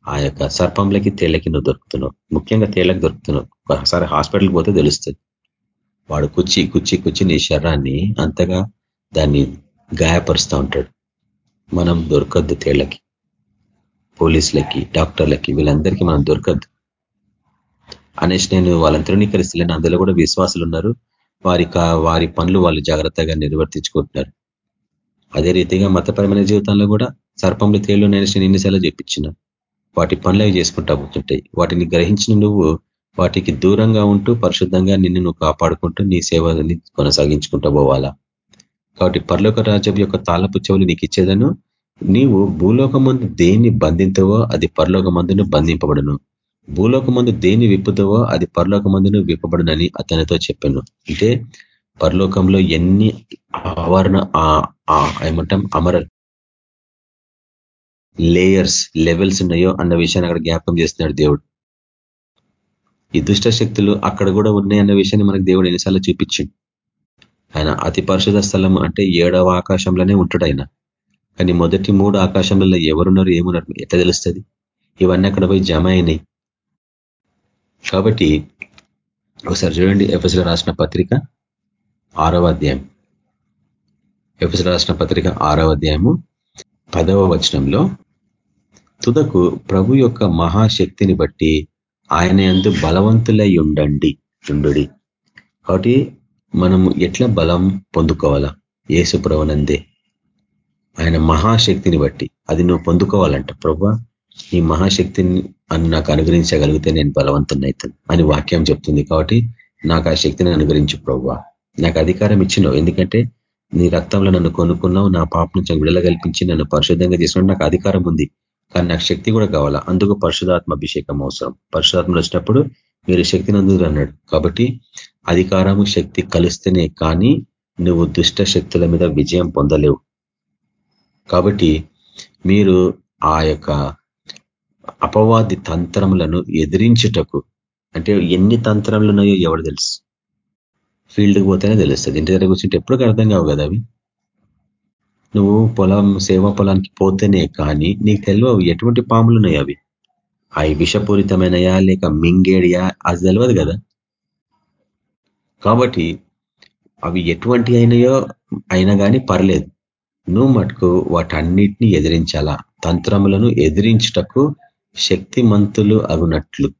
ఆ యొక్క సర్పంలకి తేళ్ళకి నువ్వు దొరుకుతున్నావు. ముఖ్యంగా తేళ్ళకు దొరుకుతున్నావు. ఒకసారి హాస్పిటల్కి పోతే తెలుస్తుంది. వాడు కుచ్చి కుచ్చి కుచ్చి నీ శరీరాన్ని అంతగా దాన్ని గాయపరుస్తూ ఉంటాడు. మనం దొరకద్దు తేళ్ళకి పోలీసులకి డాక్టర్లకి వీళ్ళందరికీ మనం దొరకద్దు. అనేసి నేను వాళ్ళని. తృణీకరిస్తలేను అందులో కూడా విశ్వాసులు ఉన్నారు. వారి వారి పనులు వాళ్ళు జాగ్రత్తగా నిర్వర్తించుకుంటున్నారు. అదే రీతిగా మతపరమైన జీవితంలో కూడా సర్పంలు తేళ్ళు నేను ఎన్నిసార్లు చెప్పించిన వాటి పనులు చేసుకుంటా పోతుంటాయి. వాటిని గ్రహించిన నువ్వు వాటికి దూరంగా ఉంటూ పరిశుద్ధంగా నిన్ను నువ్వు కాపాడుకుంటూ నీ సేవని కొనసాగించుకుంటూ పోవాలా. కాబట్టి పర్లోక రాజ్యం యొక్క తాళపు చెవులు నీకు ఇచ్చేదను. నీవు భూలోకమందు దేన్ని బంధింతవో అది పరలోకమందును బంధింపబడును. భూలోకమందు దేన్ని విప్పుతావో అది పరలోకమందును విప్పబడునని అతనితో చెప్పాను. అంటే పరలోకంలో ఎన్ని ఆవరణ ఏమంటాం? అమర లేయర్స్ లెవెల్స్ ఉన్నాయో అన్న విషయాన్ని అక్కడ జ్ఞాపకం చేస్తున్నాడు దేవుడు. ఈ దుష్ట శక్తులు అక్కడ కూడా ఉన్నాయన్న విషయాన్ని మనకు దేవుడు ఎన్నిసార్లు చూపించింది ఆయన అతి పరిశుధ స్థలం అంటే ఏడవ ఆకాశంలోనే ఉంటాడు ఆయన. కానీ మొదటి మూడు ఆకాశంలో ఎవరున్నారు ఏమున్నారు ఎట్లా తెలుస్తుంది? ఇవన్నీ అక్కడ పోయి జమ అయినాయి. కాబట్టి ఒకసారి చూడండి ఎఫ్ఎస్లో రాసిన పత్రిక ఆరవ అధ్యాయం. ఎఫ్ఎస్లో రాసిన పత్రిక ఆరవ అధ్యాయము పదవ వచనంలో తుదకు ప్రభు యొక్క మహాశక్తిని బట్టి ఆయన ఎందు బలవంతులై ఉండండి ఉండు కాబట్టి మనము ఎట్లా బలం పొందుకోవాలా? ఏసు ప్రభునందే. ఆయన మహాశక్తిని బట్టి. అది నువ్వు పొందుకోవాలంట ప్రభు ఈ మహాశక్తిని అని నాకు అనుగ్రహించగలిగితే నేను బలవంతున్నైతాను అని వాక్యం చెప్తుంది కాబట్టి నాకు ఆ శక్తిని అనుగ్రహించు ప్రభు నాకు అధికారం ఇచ్చినావు. ఎందుకంటే నీ రక్తంలో నన్ను కొనుక్కున్నావు నా పాప నుంచి విడుదల కల్పించి నన్ను పరిశుద్ధంగా తీసుకుని నాకు అధికారం ఉంది. కానీ నాకు శక్తి కూడా కావాలా? అందుకు పరిశుధాత్మ అభిషేకం అవసరం. పరిశుధాత్మలు వచ్చినప్పుడు మీరు శక్తిని అందుకు అన్నాడు. కాబట్టి అధికారము శక్తి కలిస్తేనే కానీ నువ్వు దుష్ట శక్తుల మీద విజయం పొందలేవు. కాబట్టి మీరు ఆ యొక్క అపవాది తంత్రములను ఎదిరించుటకు. అంటే ఎన్ని తంత్రములు ఉన్నాయో ఎవరు తెలుసు? ఫీల్డ్కి పోతేనే తెలుస్తుంది. ఇంటి దగ్గర కూర్చుంటే ఎప్పుడు అర్థం కావు కదా అవి? నువ్వు పొలం సేవ పొలానికి పోతేనే కానీ నీకు తెలియవు ఎటువంటి పాములు ఉన్నాయి అవి? అవి విషపూరితమైనయా లేక మింగేడియా? అది తెలియదు కదా? కాబట్టి అవి ఎటువంటి అయినాయో అయినా కానీ పర్లేదు. నువ్వు మటుకు వాటన్నిటిని ఎదిరించాలా? తంత్రములను ఎదిరించుటకు శక్తిమంతులు అగునట్లు.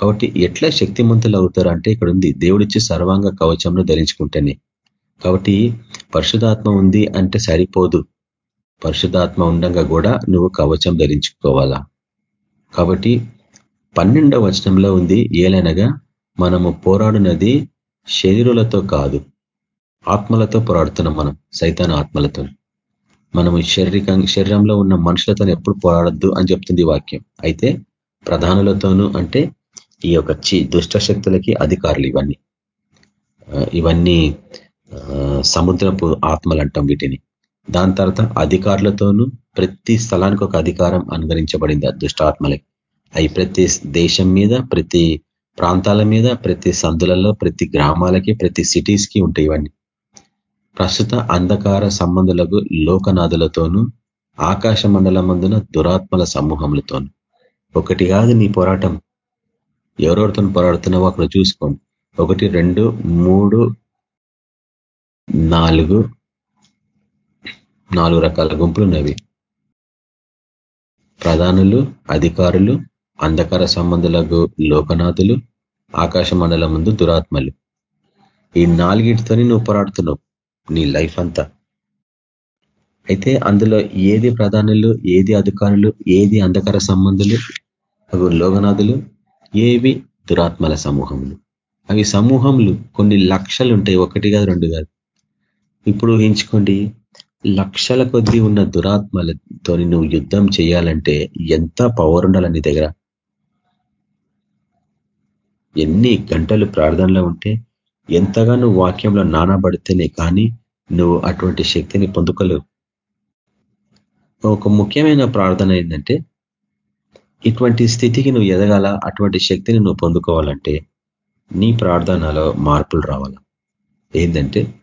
కాబట్టి ఎట్లా శక్తిమంతులు అవుతారు? అంటే ఇక్కడ ఉంది దేవుడిచ్చి సర్వాంగ కవచంలో ధరించుకుంటేనే. కాబట్టి పరిశుధాత్మ ఉంది అంటే సరిపోదు. పరిశుధాత్మ ఉండగా కూడా నువ్వు కవచం ధరించుకోవాలా? కాబట్టి పన్నెండవ వచనంలో ఉంది ఏలైనగా మనము పోరాడునది శరీరులతో కాదు ఆత్మలతో పోరాడుతున్నాం మనం సైతాన ఆత్మలతో. మనము శారీరక శరీరంలో ఉన్న మనుషులతో ఎప్పుడు పోరాడద్దు అని చెప్తుంది వాక్యం. అయితే ప్రధానులతోనూ అంటే ఈ యొక్క దుష్ట శక్తులకి అధికారులు ఇవన్నీ. ఇవన్నీ సముద్రపు ఆత్మలు అంటాం వీటిని. దాని తర్వాత అధికారులతోనూ ప్రతి స్థలానికి ఒక అధికారం అనుగరించబడింది దుష్టాత్మలకి అవి ప్రతి దేశం మీద ప్రతి ప్రాంతాల మీద ప్రతి సందులలో ప్రతి గ్రామాలకి ప్రతి సిటీస్కి ఉంటాయి ఇవన్నీ. ప్రస్తుత అంధకార సంబంధులకు లోకనాథులతోనూ ఆకాశ మండలమందున దురాత్మల సమూహములతోను. ఒకటి కాదు నీ పోరాటం. ఎవరెవరితో పోరాడుతున్నావో అక్కడ చూసుకోండి. ఒకటి రెండు మూడు నాలుగు నాలుగు రకాల గుంపులు ఉన్నవి ప్రధానులు అధికారులు అంధకార సంబంధులకు లోకనాథులు ఆకాశ మండలం ముందు దురాత్మలు. ఈ నాలుగిటితోని నువ్వు పోరాడుతున్నావు. నీ లైఫ్ అంతా. అయితే అందులో ఏది ప్రధానులు ఏది అధికారులు ఏది అంధకార సంబంధులు లోగనాథులు ఏవి దురాత్మల సమూహములు. అవి సమూహములు కొన్ని లక్షలు ఉంటాయి ఒకటి కాదు రెండు కాదు. ఇప్పుడు ఊహించుకోండి లక్షల కొద్దీ ఉన్న దురాత్మలతో నువ్వు యుద్ధం చేయాలంటే ఎంత పవర్ ఉండాలి నీ దగ్గర? ఎన్ని గంటలు ప్రార్థనలో ఉంటే ఎంతగా నువ్వు వాక్యంలో నానబడితేనే కానీ నువ్వు అటువంటి శక్తిని పొందుకోలేవు. ఒక ముఖ్యమైన ప్రార్థన ఏంటంటే ఇటువంటి స్థితికి నువ్వు ఎదగాల అటువంటి శక్తిని నువ్వు పొందుకోవాలంటే నీ ప్రార్థనలో మార్పులు రావాల. ఏంటంటే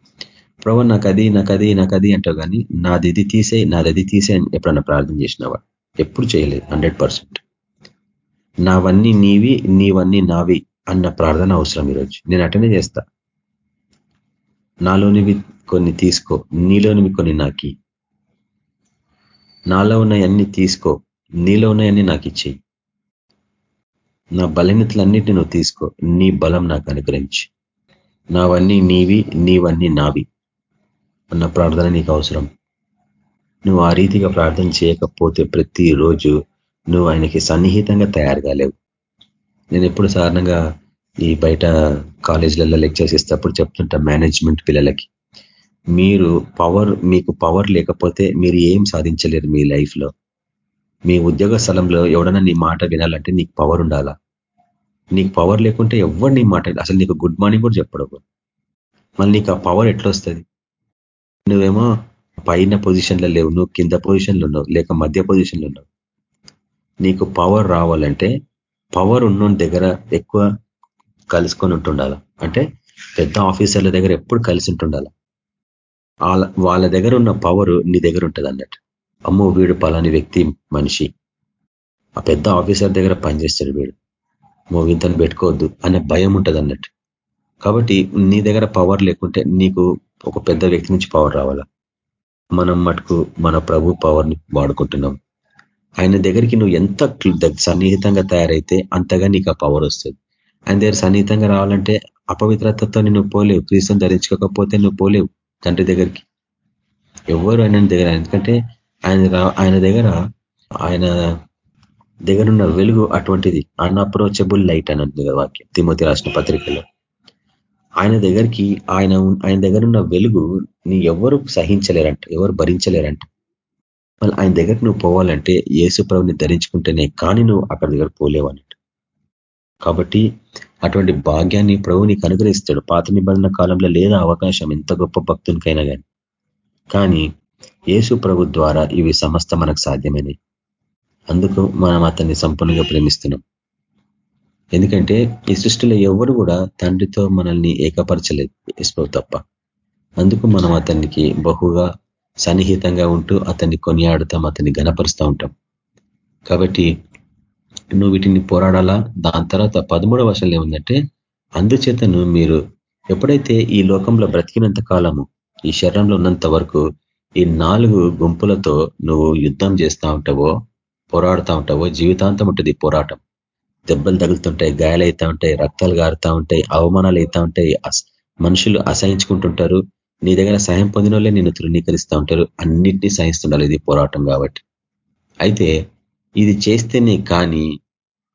ప్రభు నాకు అది నాకు అది నాకు అది అంటావు కానీ నాది ఇది తీసే నాది అది తీసే అని ఎప్పుడన్నా ప్రార్థన చేసినావా? ఎప్పుడు చేయలేదు హండ్రెడ్ పర్సెంట్. నావన్నీ నీవి నీవన్నీ నావి అన్న ప్రార్థన అవసరం ఈరోజు. నేను అటనే చేస్తా. నాలోనివి కొన్ని తీసుకో. నీలోనివి కొన్ని నాకి. నాలో ఉన్నాయన్నీ తీసుకో. నీలో ఉన్నాయన్నీ నాకు ఇచ్చేయి. నా బలహీనతలన్నిటిని నువ్వు తీసుకో. నీ బలం నాకు అనుగ్రహించి. నావన్నీ నీవి నీవన్నీ నావి అన్న ప్రార్థన నీకు అవసరం. నువ్వు ఆ రీతిగా ప్రార్థన చేయకపోతే ప్రతిరోజు నువ్వు ఆయనకి సన్నిహితంగా తయారు కాలేవు. నేను ఎప్పుడు సాధారణంగా ఈ బయట కాలేజీలలో లెక్చర్స్ ఇస్తేప్పుడు చెప్తుంటా మేనేజ్మెంట్ పిల్లలకి. మీరు పవర్ మీకు పవర్ లేకపోతే మీరు ఏం సాధించలేరు మీ లైఫ్లో మీ ఉద్యోగ స్థలంలో ఎవడన్నా నీ మాట వినాలంటే నీకు పవర్ ఉండాలా? నీకు పవర్ లేకుంటే ఎవరు నీ మాట అసలు నీకు గుడ్ మార్నింగ్ కూడా చెప్పడు మళ్ళీ నీకు ఆ పవర్ ఎట్లొస్తుంది? నువ్వేమో పైన పొజిషన్లో లేవు నువ్వు కింద పొజిషన్లో ఉన్నావు లేక మధ్య పొజిషన్లో ఉన్నావు. నీకు పవర్ రావాలంటే పవర్ ఉన్న దగ్గర ఎక్కువ కలుసుకొని ఉంటుండాల? అంటే పెద్ద ఆఫీసర్ల దగ్గర ఎప్పుడు కలిసి ఉంటుండాల? వాళ్ళ దగ్గర ఉన్న పవర్ నీ దగ్గర ఉంటుంది అన్నట్టు అమ్మో వీడు పలాని వ్యక్తి మనిషి. ఆ పెద్ద ఆఫీసర్ దగ్గర పనిచేస్తాడు వీడు. మో ఇంతను పెట్టుకోవద్దు అనే భయం ఉంటుంది అన్నట్టు కాబట్టి నీ దగ్గర పవర్ లేకుంటే నీకు ఒక పెద్ద వ్యక్తి నుంచి పవర్ రావాలా? మనం మటుకు మన ప్రభు పవర్ని వాడుకుంటున్నాం. ఆయన దగ్గరికి నువ్వు ఎంత సన్నిహితంగా తయారైతే అంతగా నీకు ఆ పవర్ వస్తుంది. ఆయన దగ్గర సన్నిహితంగా రావాలంటే అపవిత్రతతో నువ్వు పోలేవు. క్రీస్తుని ధరించుకోకపోతే నువ్వు పోలేవు. తండ్రి దగ్గరికి. ఎవరు ఆయన దగ్గర ఎందుకంటే ఆయన ఆయన దగ్గర ఆయన దగ్గరున్న వెలుగు అటువంటిది. అన్అప్రోచబుల్ లైట్ అని అంటుంది వాక్యం. తిమ్మతి రాసిన పత్రికలో. ఆయన దగ్గరికి ఆయన ఆయన దగ్గర ఉన్న వెలుగు నీ ఎవరు సహించలేరంట. ఎవరు భరించలేరంట. మళ్ళీ ఆయన దగ్గరికి నువ్వు పోవాలంటే యేసుప్రభుని ధరించుకుంటేనే కానీ నువ్వు అక్కడి దగ్గర పోలేవు అన్నట్టు. కాబట్టి అటువంటి భాగ్యాన్ని ప్రభు నీకు అనుగ్రహిస్తాడు. పాత నిబంధన కాలంలో లేదా అవకాశం ఎంత గొప్ప భక్తునికైనా కానీ కానీ యేసు ప్రభు ద్వారా ఇవి సమస్త మనకు సాధ్యమైనవి. అందుకు మనం అతన్ని సంపూర్ణంగా ప్రేమిస్తున్నాం. ఎందుకంటే ఈ సృష్టిలో ఎవరు కూడా తండ్రితో మనల్ని ఏకపరచలేదు. యేసు తప్ప. అందుకు మనం అతనికి బహుగా సన్నిహితంగా ఉంటూ అతన్ని కొనియాడుతాం అతన్ని గనపరుస్తూ ఉంటాం. కాబట్టి నువ్వు వీటిని పోరాడాలా? దాని తర్వాత పదమూడవ వర్షాలు ఏముందంటే అందుచేతను మీరు ఎప్పుడైతే ఈ లోకంలో బ్రతికినంత కాలము ఈ శరీరంలో ఉన్నంత వరకు ఈ నాలుగు గుంపులతో నువ్వు యుద్ధం చేస్తూ ఉంటావో పోరాడుతూ ఉంటావో జీవితాంతం ఉంటుంది పోరాటం. దెబ్బలు తగులుతుంటాయి గాయాలవుతా ఉంటాయి రక్తాలు గారుతూ ఉంటాయి అవమానాలు అవుతా ఉంటాయి మనుషులు అసహించుకుంటుంటారు నీ దగ్గర సాయం పొందిన వాళ్ళే నిన్ను తృణీకరిస్తూ ఉంటారు అన్నిటినీ సహిస్తుండాలి ఇది పోరాటం కాబట్టి. అయితే ఇది చేస్తేనే కానీ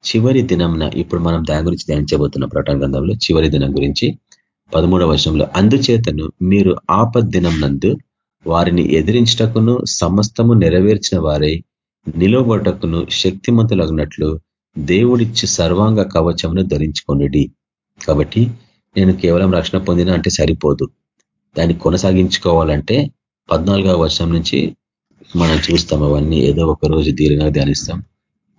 చివరి దినంన ఇప్పుడు మనం దాని గురించి ధ్యానించబోతున్నాం ప్రటన గ్రంథంలో చివరి దినం గురించి పదమూడవ వర్షంలో అందుచేతను మీరు ఆపద్ దినం నందు వారిని ఎదిరించటకును సమస్తము నెరవేర్చిన వారై నిలవబడటకును శక్తిమంతులగినట్లు దేవుడిచ్చి సర్వాంగ కవచమును ధరించుకొనిడి. కాబట్టి నేను కేవలం రక్షణ పొందిన అంటే సరిపోదు. దాన్ని కొనసాగించుకోవాలంటే పద్నాలుగవ వర్షం నుంచి మనం చూస్తాం అవన్నీ. ఏదో ఒక రోజు దీర్ఘంగా ధ్యానిస్తాం.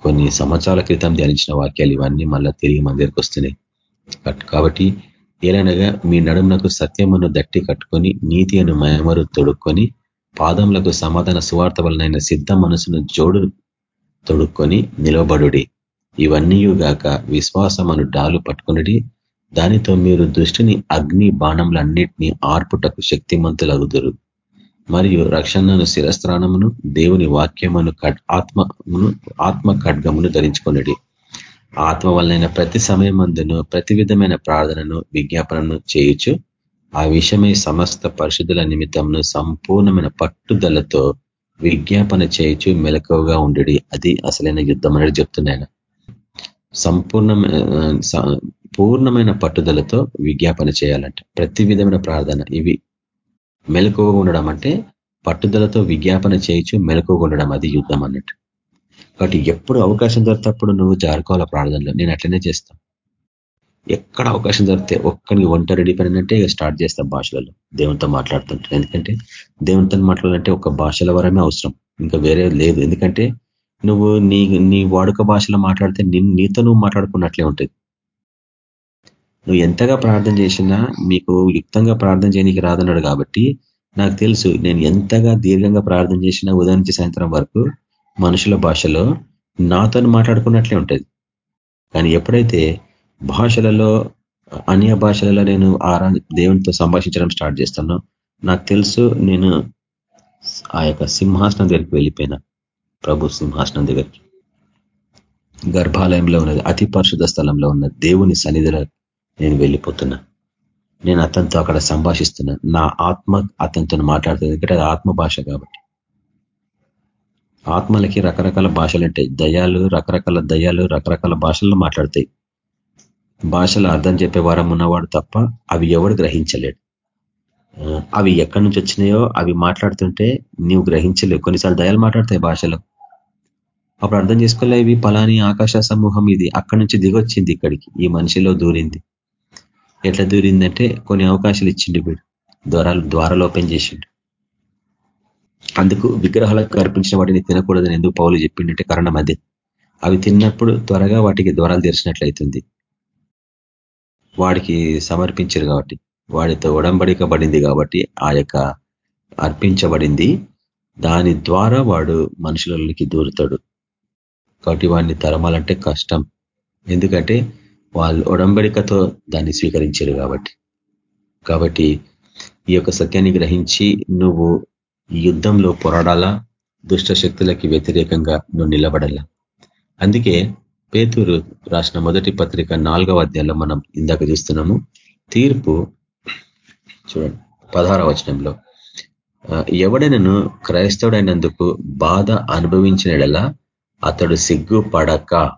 కొన్ని సంవత్సరాల క్రితం ధ్యానించిన వాక్యాలు ఇవన్నీ మళ్ళీ తిరిగి మన దగ్గరికి వస్తున్నాయి. కాబట్టి ఏలనగా మీ నడుమునకు సత్యమును దట్టి కట్టుకొని నీతి అను మయమరు తొడుక్కొని పాదములకు సమాధాన సువార్త వలనైన సిద్ధ మనసును జోడు తొడుక్కొని నిలబడుడి. ఇవన్నీయుగాక విశ్వాసమను డాలు పట్టుకునిడి. దానితో మీరు దృష్టిని అగ్ని బాణములన్నిటినీ ఆర్పుటకు శక్తిమంతులగుదురు. మరియు రక్షణను శిరస్త్రాణమును దేవుని వాక్యమును ఆత్మను ఆత్మ ఖడ్గమును ధరించుకున్నది ఆత్మ వలన ప్రతి సమయమందును ప్రతి విధమైన ప్రార్థనను విజ్ఞాపనను చేయొచ్చు ఆ విషయమై సమస్త పరిశుద్ధుల నిమిత్తంను సంపూర్ణమైన పట్టుదలతో విజ్ఞాపన చేయొచ్చు మెలకువగా ఉండేది అది అసలైన యుద్ధం అనేది చెప్తున్నాయన. సంపూర్ణమైన పూర్ణమైన పట్టుదలతో విజ్ఞాపన చేయాలంట. ప్రతి విధమైన ప్రార్థన. ఇవి మెలకువగా ఉండడం అంటే పట్టుదలతో విజ్ఞాపన చేయొచ్చు మెలకువగా ఉండడం అది యుద్ధం అన్నట్టు. కాబట్టి ఎప్పుడు అవకాశం దొరికినప్పుడు నువ్వు జారుకోవాల ప్రార్థనలో? నేను అట్లనే చేస్తాను ఎక్కడ అవకాశం దొరికితే ఒక్కడికి వంట రెడీ పడినట్టే ఇక స్టార్ట్ చేస్తాం భాషలలో. దేవునితో మాట్లాడుతుంటాను. ఎందుకంటే దేవునితో మాట్లాడాలంటే ఒక భాషల వరమే అవసరం. ఇంకా వేరే లేదు. ఎందుకంటే నువ్వు నీ నీ వాడుక భాషలో మాట్లాడితే నీతో నువ్వు మాట్లాడుకున్నట్లే ఉంటుంది. నువ్వు ఎంతగా ప్రార్థన చేసినా మీకు యుక్తంగా ప్రార్థన చేయడానికి రాదన్నాడు కాబట్టి నాకు తెలుసు నేను ఎంతగా దీర్ఘంగా ప్రార్థన చేసినా ఉదయం నుంచి సాయంత్రం వరకు మనుషుల భాషలో నాతో మాట్లాడుకున్నట్లే ఉంటుంది. కానీ ఎప్పుడైతే భాషలలో అన్య భాషలలో నేను ఆరా దేవునితో సంభాషించడం స్టార్ట్ చేస్తాను నాకు తెలుసు నేను ఆ యొక్క సింహాసనం దగ్గరికి వెళ్ళిపోయినా. ప్రభు సింహాసనం దగ్గరికి. గర్భాలయంలో ఉన్నది అతి పరిశుద్ధ స్థలంలో ఉన్న దేవుని సన్నిధిలో నేను వెళ్ళిపోతున్నా. నేను అతనితో అక్కడ సంభాషిస్తున్నా. నా ఆత్మ అతనితో మాట్లాడుతుంది. ఎందుకంటే అది ఆత్మ భాష కాబట్టి. ఆత్మలకి రకరకాల భాషలు ఉంటాయి. దయాలు రకరకాల దయాలు రకరకాల భాషల్లో మాట్లాడతాయి. భాషలు అర్థం చెప్పే వారం ఉన్నవాడు తప్ప అవి ఎవడు గ్రహించలేడు. అవి ఎక్కడి నుంచి వచ్చినాయో అవి మాట్లాడుతుంటే నీవు గ్రహించలేవు. కొన్నిసార్లు దయాలు మాట్లాడతాయి భాషలో. అప్పుడు అర్థం చేసుకోలే ఇవి పలాని ఆకాశ సమూహం ఇది. అక్కడి నుంచి దిగొచ్చింది ఇక్కడికి. ఈ మనిషిలో దూరింది. ఎట్లా దూరిందంటే కొన్ని అవకాశాలు ఇచ్చిండు వీడు ద్వారాలు ద్వారాలు ఓపెన్ చేసిండు. అందుకు విగ్రహాలకు అర్పించిన వాటిని తినకూడదని ఎందుకు పౌలు చెప్పిండంటే కారణం అదే. అవి తిన్నప్పుడు త్వరగా వాటికి ద్వారాలు తెరిచినట్లయితుంది. వాడికి సమర్పించరు కాబట్టి వాడితో ఉడంబడికబడింది కాబట్టి ఆ యొక్క అర్పించబడింది. దాని ద్వారా వాడు మనుషులకి దూరుతాడు. కాబట్టి వాడిని తరమాలంటే కష్టం. ఎందుకంటే వాళ్ళు ఒడంబడికతో దాన్ని స్వీకరించారు కాబట్టి. కాబట్టి ఈ యొక్క సత్యాన్ని గ్రహించి నువ్వు యుద్ధంలో పోరాడాలా? దుష్ట శక్తులకి వ్యతిరేకంగా నువ్వు నిలబడాలా? అందుకే పేతూరు రాసిన మొదటి పత్రిక నాలుగవ అధ్యాయంలో మనం ఇందాక చూస్తున్నాము. తీర్పు చూడండి పదహార వచనంలో. ఎవడైనాను క్రైస్తవుడైనందుకు బాధ అనుభవించినడలా అతడు సిగ్గు పడక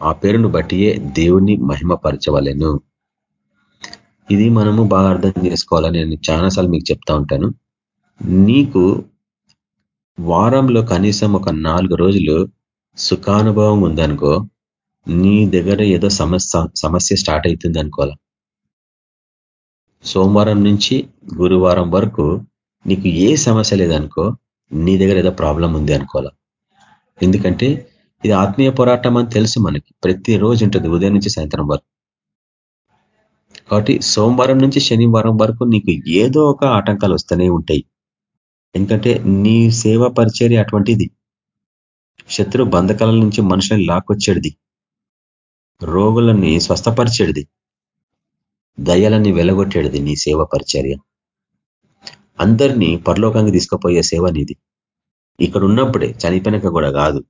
ఆ పేరును బట్టియే దేవుణ్ణి మహిమపరచవలెను. ఇది మనము బాగా అర్థం చేసుకోవాలని నేను చాలాసార్లు మీకు చెప్తా ఉంటాను. నీకు వారంలో కనీసం ఒక నాలుగు రోజులు సుఖానుభవం ఉందనుకో నీ దగ్గర ఏదో సమస్య సమస్య స్టార్ట్ అవుతుంది అనుకోవాల సోమవారం నుంచి గురువారం వరకు నీకు ఏ సమస్య లేదనుకో నీ దగ్గర ఏదో ప్రాబ్లం ఉంది అనుకోవాలా. ఎందుకంటే ఇది ఆత్మీయ పోరాటం అని తెలుసు మనకి. ప్రతిరోజు ఉంటుంది ఉదయం నుంచి సాయంత్రం వరకు. కాబట్టి సోమవారం నుంచి శనివారం వరకు నీకు ఏదో ఒక ఆటంకాలు వస్తూనే ఉంటాయి. ఎందుకంటే నీ సేవ పరిచర్య అటువంటిది. శత్రు బంధకాల నుంచి మనుషుల్ని లాక్కొచ్చేది రోగులని స్వస్థపరిచేది దయ్యాలని వెలగొట్టేది నీ సేవ పరిచర్య. అందరినీ పరలోకానికి తీసుకుపోయే సేవ నీది. ఇక్కడ ఉన్నప్పుడే చనిపోయినాక కూడా కాదు.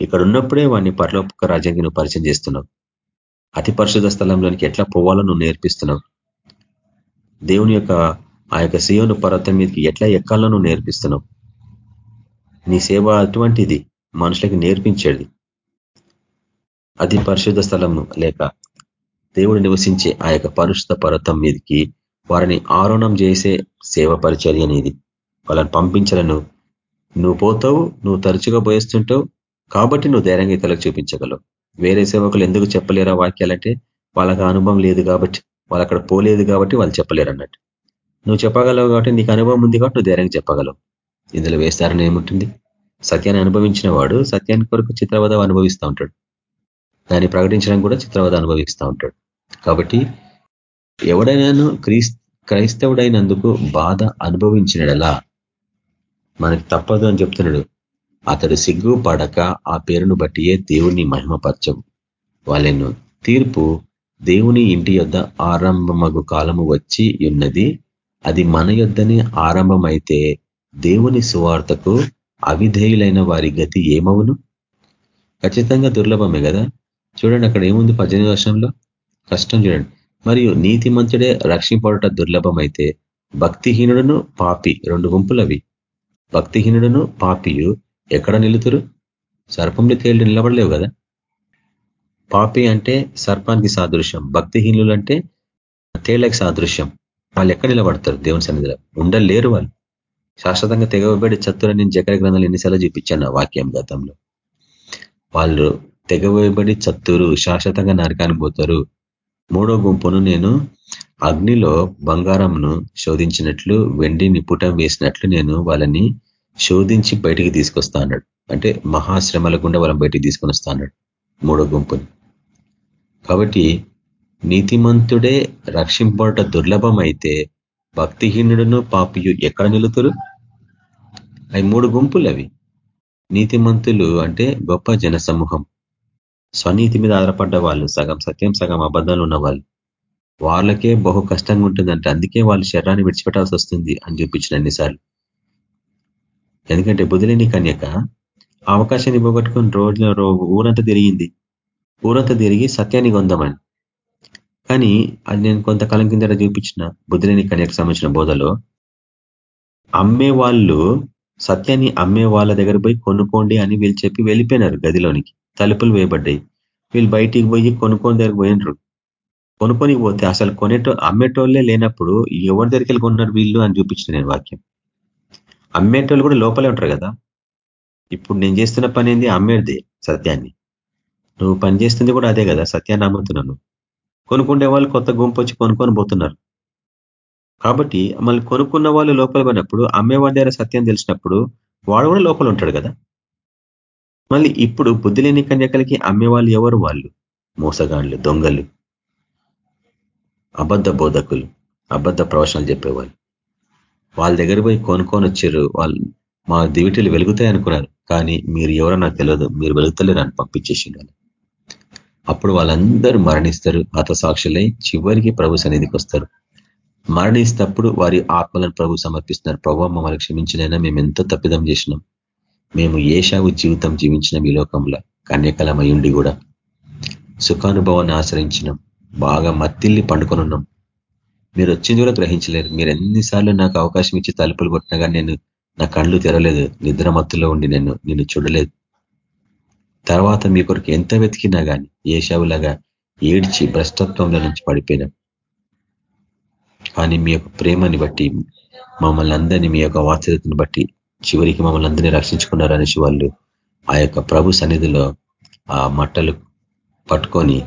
ఇక్కడ ఉన్నప్పుడే వాడిని పరలోక రాజ్యానికి నువ్వు పరిచయం చేస్తున్నావు. అతి పరిశుద్ధ స్థలంలోనికి ఎట్లా పోవాలో నువ్వు నేర్పిస్తున్నావు. దేవుని యొక్క ఆ యొక్క సియోను పర్వతం మీదకి ఎట్లా ఎక్కాలో నువ్వు నేర్పిస్తున్నావు. నీ సేవ అటువంటిది మనుషులకి నేర్పించేది. అది పరిశుద్ధ స్థలము లేక దేవుడు నివసించే ఆ యొక్క పరిశుద్ధ పర్వతం మీదకి వారిని ఆరోణం చేసే సేవ పరిచర్య అనేది వాళ్ళని పంపించాలను. నువ్వు పోతావు నువ్వు తరచుగా పోయేస్తుంటావు కాబట్టి నువ్వు ధైర్యంగా ఇతరులకు చూపించగలవు. వేరే సేవకులు ఎందుకు చెప్పలేరా వాక్యాలంటే వాళ్ళకి అనుభవం లేదు కాబట్టి వాళ్ళు అక్కడ పోలేదు కాబట్టి వాళ్ళు చెప్పలేరు అన్నట్టు నువ్వు చెప్పగలవు కాబట్టి నీకు అనుభవం ఉంది కాబట్టి నువ్వు ధైర్యంగా చెప్పగలవు. ఇందులో వేస్తారని ఏముంటుంది? సత్యాన్ని అనుభవించిన వాడు సత్యాన్ని కొరకు చిత్రవద అనుభవిస్తూ ఉంటాడు. దాన్ని ప్రకటించడం కూడా చిత్రవద అనుభవిస్తూ ఉంటాడు. కాబట్టి ఎవడైనాను క్రైస్తవుడైనందుకు బాధ అనుభవించినడలా? మనకి తప్పదు అని చెప్తున్నాడు. అతడు సిగ్గు పడక ఆ పేరును బట్టియే దేవుని మహిమపరచవు వాళ్ళను తీర్పు దేవుని ఇంటి యొద్ ఆరంభమగు కాలము వచ్చి ఉన్నది. అది మన యొద్దనే ఆరంభమైతే దేవుని సువార్తకు అవిధేయులైన వారి గతి ఏమవును? ఖచ్చితంగా దుర్లభమే కదా చూడండి అక్కడ ఏముంది పద్దెనిమిది వర్షంలో? కష్టం చూడండి. మరియు నీతిమంతుడే రక్షింపడట దుర్లభమైతే భక్తిహీనుడును పాపి రెండు గుంపులవి. భక్తిహీనుడును పాపియు ఎక్కడ నిలుతురు? సర్పంలో తేళ్ళు నిలబడలేవు కదా. పాపి అంటే సర్పానికి సాదృశ్యం భక్తిహీనులు అంటే తేళ్ళకి సాదృశ్యం. వాళ్ళు ఎక్కడ నిలబడతారు? దేవుని సన్నిధిలో. ఉండలేరు వాళ్ళు. శాశ్వతంగా తెగవబడి చత్తురని నేను జకర గ్రంథాలు ఎన్నిసార్లు చూపించాను వాక్యం గతంలో. వాళ్ళు తెగవేయబడి చత్తురు శాశ్వతంగా నరకానికి పోతారు. మూడో గుంపును నేను అగ్నిలో బంగారంను శోధించినట్లు వెండిని పుటం వేసినట్లు నేను వాళ్ళని శోధించి బయటికి తీసుకొస్తా అన్నాడు. అంటే మహాశ్రమల గుండా వాళ్ళని బయటికి తీసుకొని వస్తా అన్నాడు. మూడో గుంపుని. కాబట్టి నీతిమంతుడే రక్షింపబడట దుర్లభం అయితే భక్తిహీనుడును పాపియు ఎక్కడ నిలుతురు? అవి మూడు గుంపులు అవి. నీతిమంతులు అంటే గొప్ప జన సమూహం స్వనీతి మీద ఆధారపడ్డ వాళ్ళు సగం సత్యం సగం అబద్ధాలు ఉన్నవాళ్ళు. వాళ్ళకే బహు కష్టంగా ఉంటుందంటే అందుకే వాళ్ళు శరీరాన్ని విడిచిపెట్టాల్సి వస్తుంది అని చూపించిన అన్నిసార్లు ఎందుకంటే బుధులేని కన్యక అవకాశాన్ని పోగొట్టుకుని రోజు ఊరంతా తిరిగింది. ఊరంతా తిరిగి సత్యాన్ని కొందామని. కానీ అది నేను కొంతకాలం కింద చూపించిన బుద్ధులేని కన్యకు సంబంధించిన బోధలో అమ్మే వాళ్ళు సత్యాన్ని అమ్మే వాళ్ళ దగ్గర పోయి కొనుక్కోండి అని వీళ్ళు చెప్పి వెళ్ళిపోయినారు గదిలోనికి. తలుపులు వేయబడ్డాయి. వీళ్ళు బయటికి పోయి కొనుక్కొని దగ్గర పోయినరు. కొనుక్కొని పోతే అసలు కొనేటో అమ్మేటోళ్ళే లేనప్పుడు ఎవరి దగ్గరికి కొన్నారు వీళ్ళు అని చూపించిన నేను వాక్యం. అమ్మేటోళ్ళు కూడా లోపలే ఉంటారు కదా. ఇప్పుడు నేను చేస్తున్న పని ఏంది? అమ్మేది సత్యాన్ని. నువ్వు పని చేస్తుంది కూడా అదే కదా సత్యాన్ని అమ్ముతున్నాను కొనుక్కుండే వాళ్ళు కొత్త గుంపు వచ్చి కొనుక్కొని పోతున్నారు. కాబట్టి మళ్ళీ కొనుక్కున్న వాళ్ళు లోపల పోయినప్పుడు అమ్మేవాడి దగ్గర సత్యం తెలిసినప్పుడు వాడు కూడా లోపల ఉంటాడు కదా. మళ్ళీ ఇప్పుడు బుద్ధి లేని కన్యకలకి అమ్మేవాళ్ళు ఎవరు వాళ్ళు? మోసగాళ్ళు దొంగలు అబద్ధ బోధకులు అబద్ధ ప్రవచనాలు చెప్పేవాళ్ళు. వాళ్ళ దగ్గర పోయి కొనుక్కొని వచ్చారు. వాళ్ళు మా దివిటీలు వెలుగుతాయి అనుకున్నారు. కానీ మీరు ఎవరో నాకు తెలియదు మీరు వెలుగుతలేరు అని పంపించేసిండాలి అప్పుడు వాళ్ళందరూ మరణిస్తారు. సాక్షులై చివరికి ప్రభు సన్నిధికి వస్తారు. మరణిస్తప్పుడు వారి ఆత్మలను ప్రభు సమర్పిస్తున్నారు. ప్రభు మమ్మల్ని క్షమించినైనా మేము ఎంతో తప్పిదం చేసినాం. మేము ఏషావు జీవితం జీవించినాం ఈ లోకంలో. కన్యకలమయుండి కూడా సుఖానుభవాన్ని ఆశ్రయించినాం. బాగా మత్తిల్లి పండుకొనున్నాం మీరు వచ్చింది కూడా గ్రహించలేరు. మీరు ఎన్నిసార్లు నాకు అవకాశం ఇచ్చి తలుపులు కొట్టినా కానీ నేను నా కళ్ళు తెరలేదు. నిద్ర మత్తులో ఉండి నేను నిన్ను చూడలేదు. తర్వాత మీ కొరకు ఎంత వెతికినా కానీ ఏషావులాగా ఏడ్చి భ్రష్టత్వంలో నుంచి పడిపోయినాం. కానీ మీ యొక్క ప్రేమని బట్టి మమ్మల్ని అందరినీ మీ యొక్క వాత్సల్యతను బట్టి చివరికి మమ్మల్ని అందరినీ రక్షించుకున్నారు అనేసి వాళ్ళు ఆ యొక్క ప్రభు సన్నిధిలో ఆ మట్టలు పట్టుకొని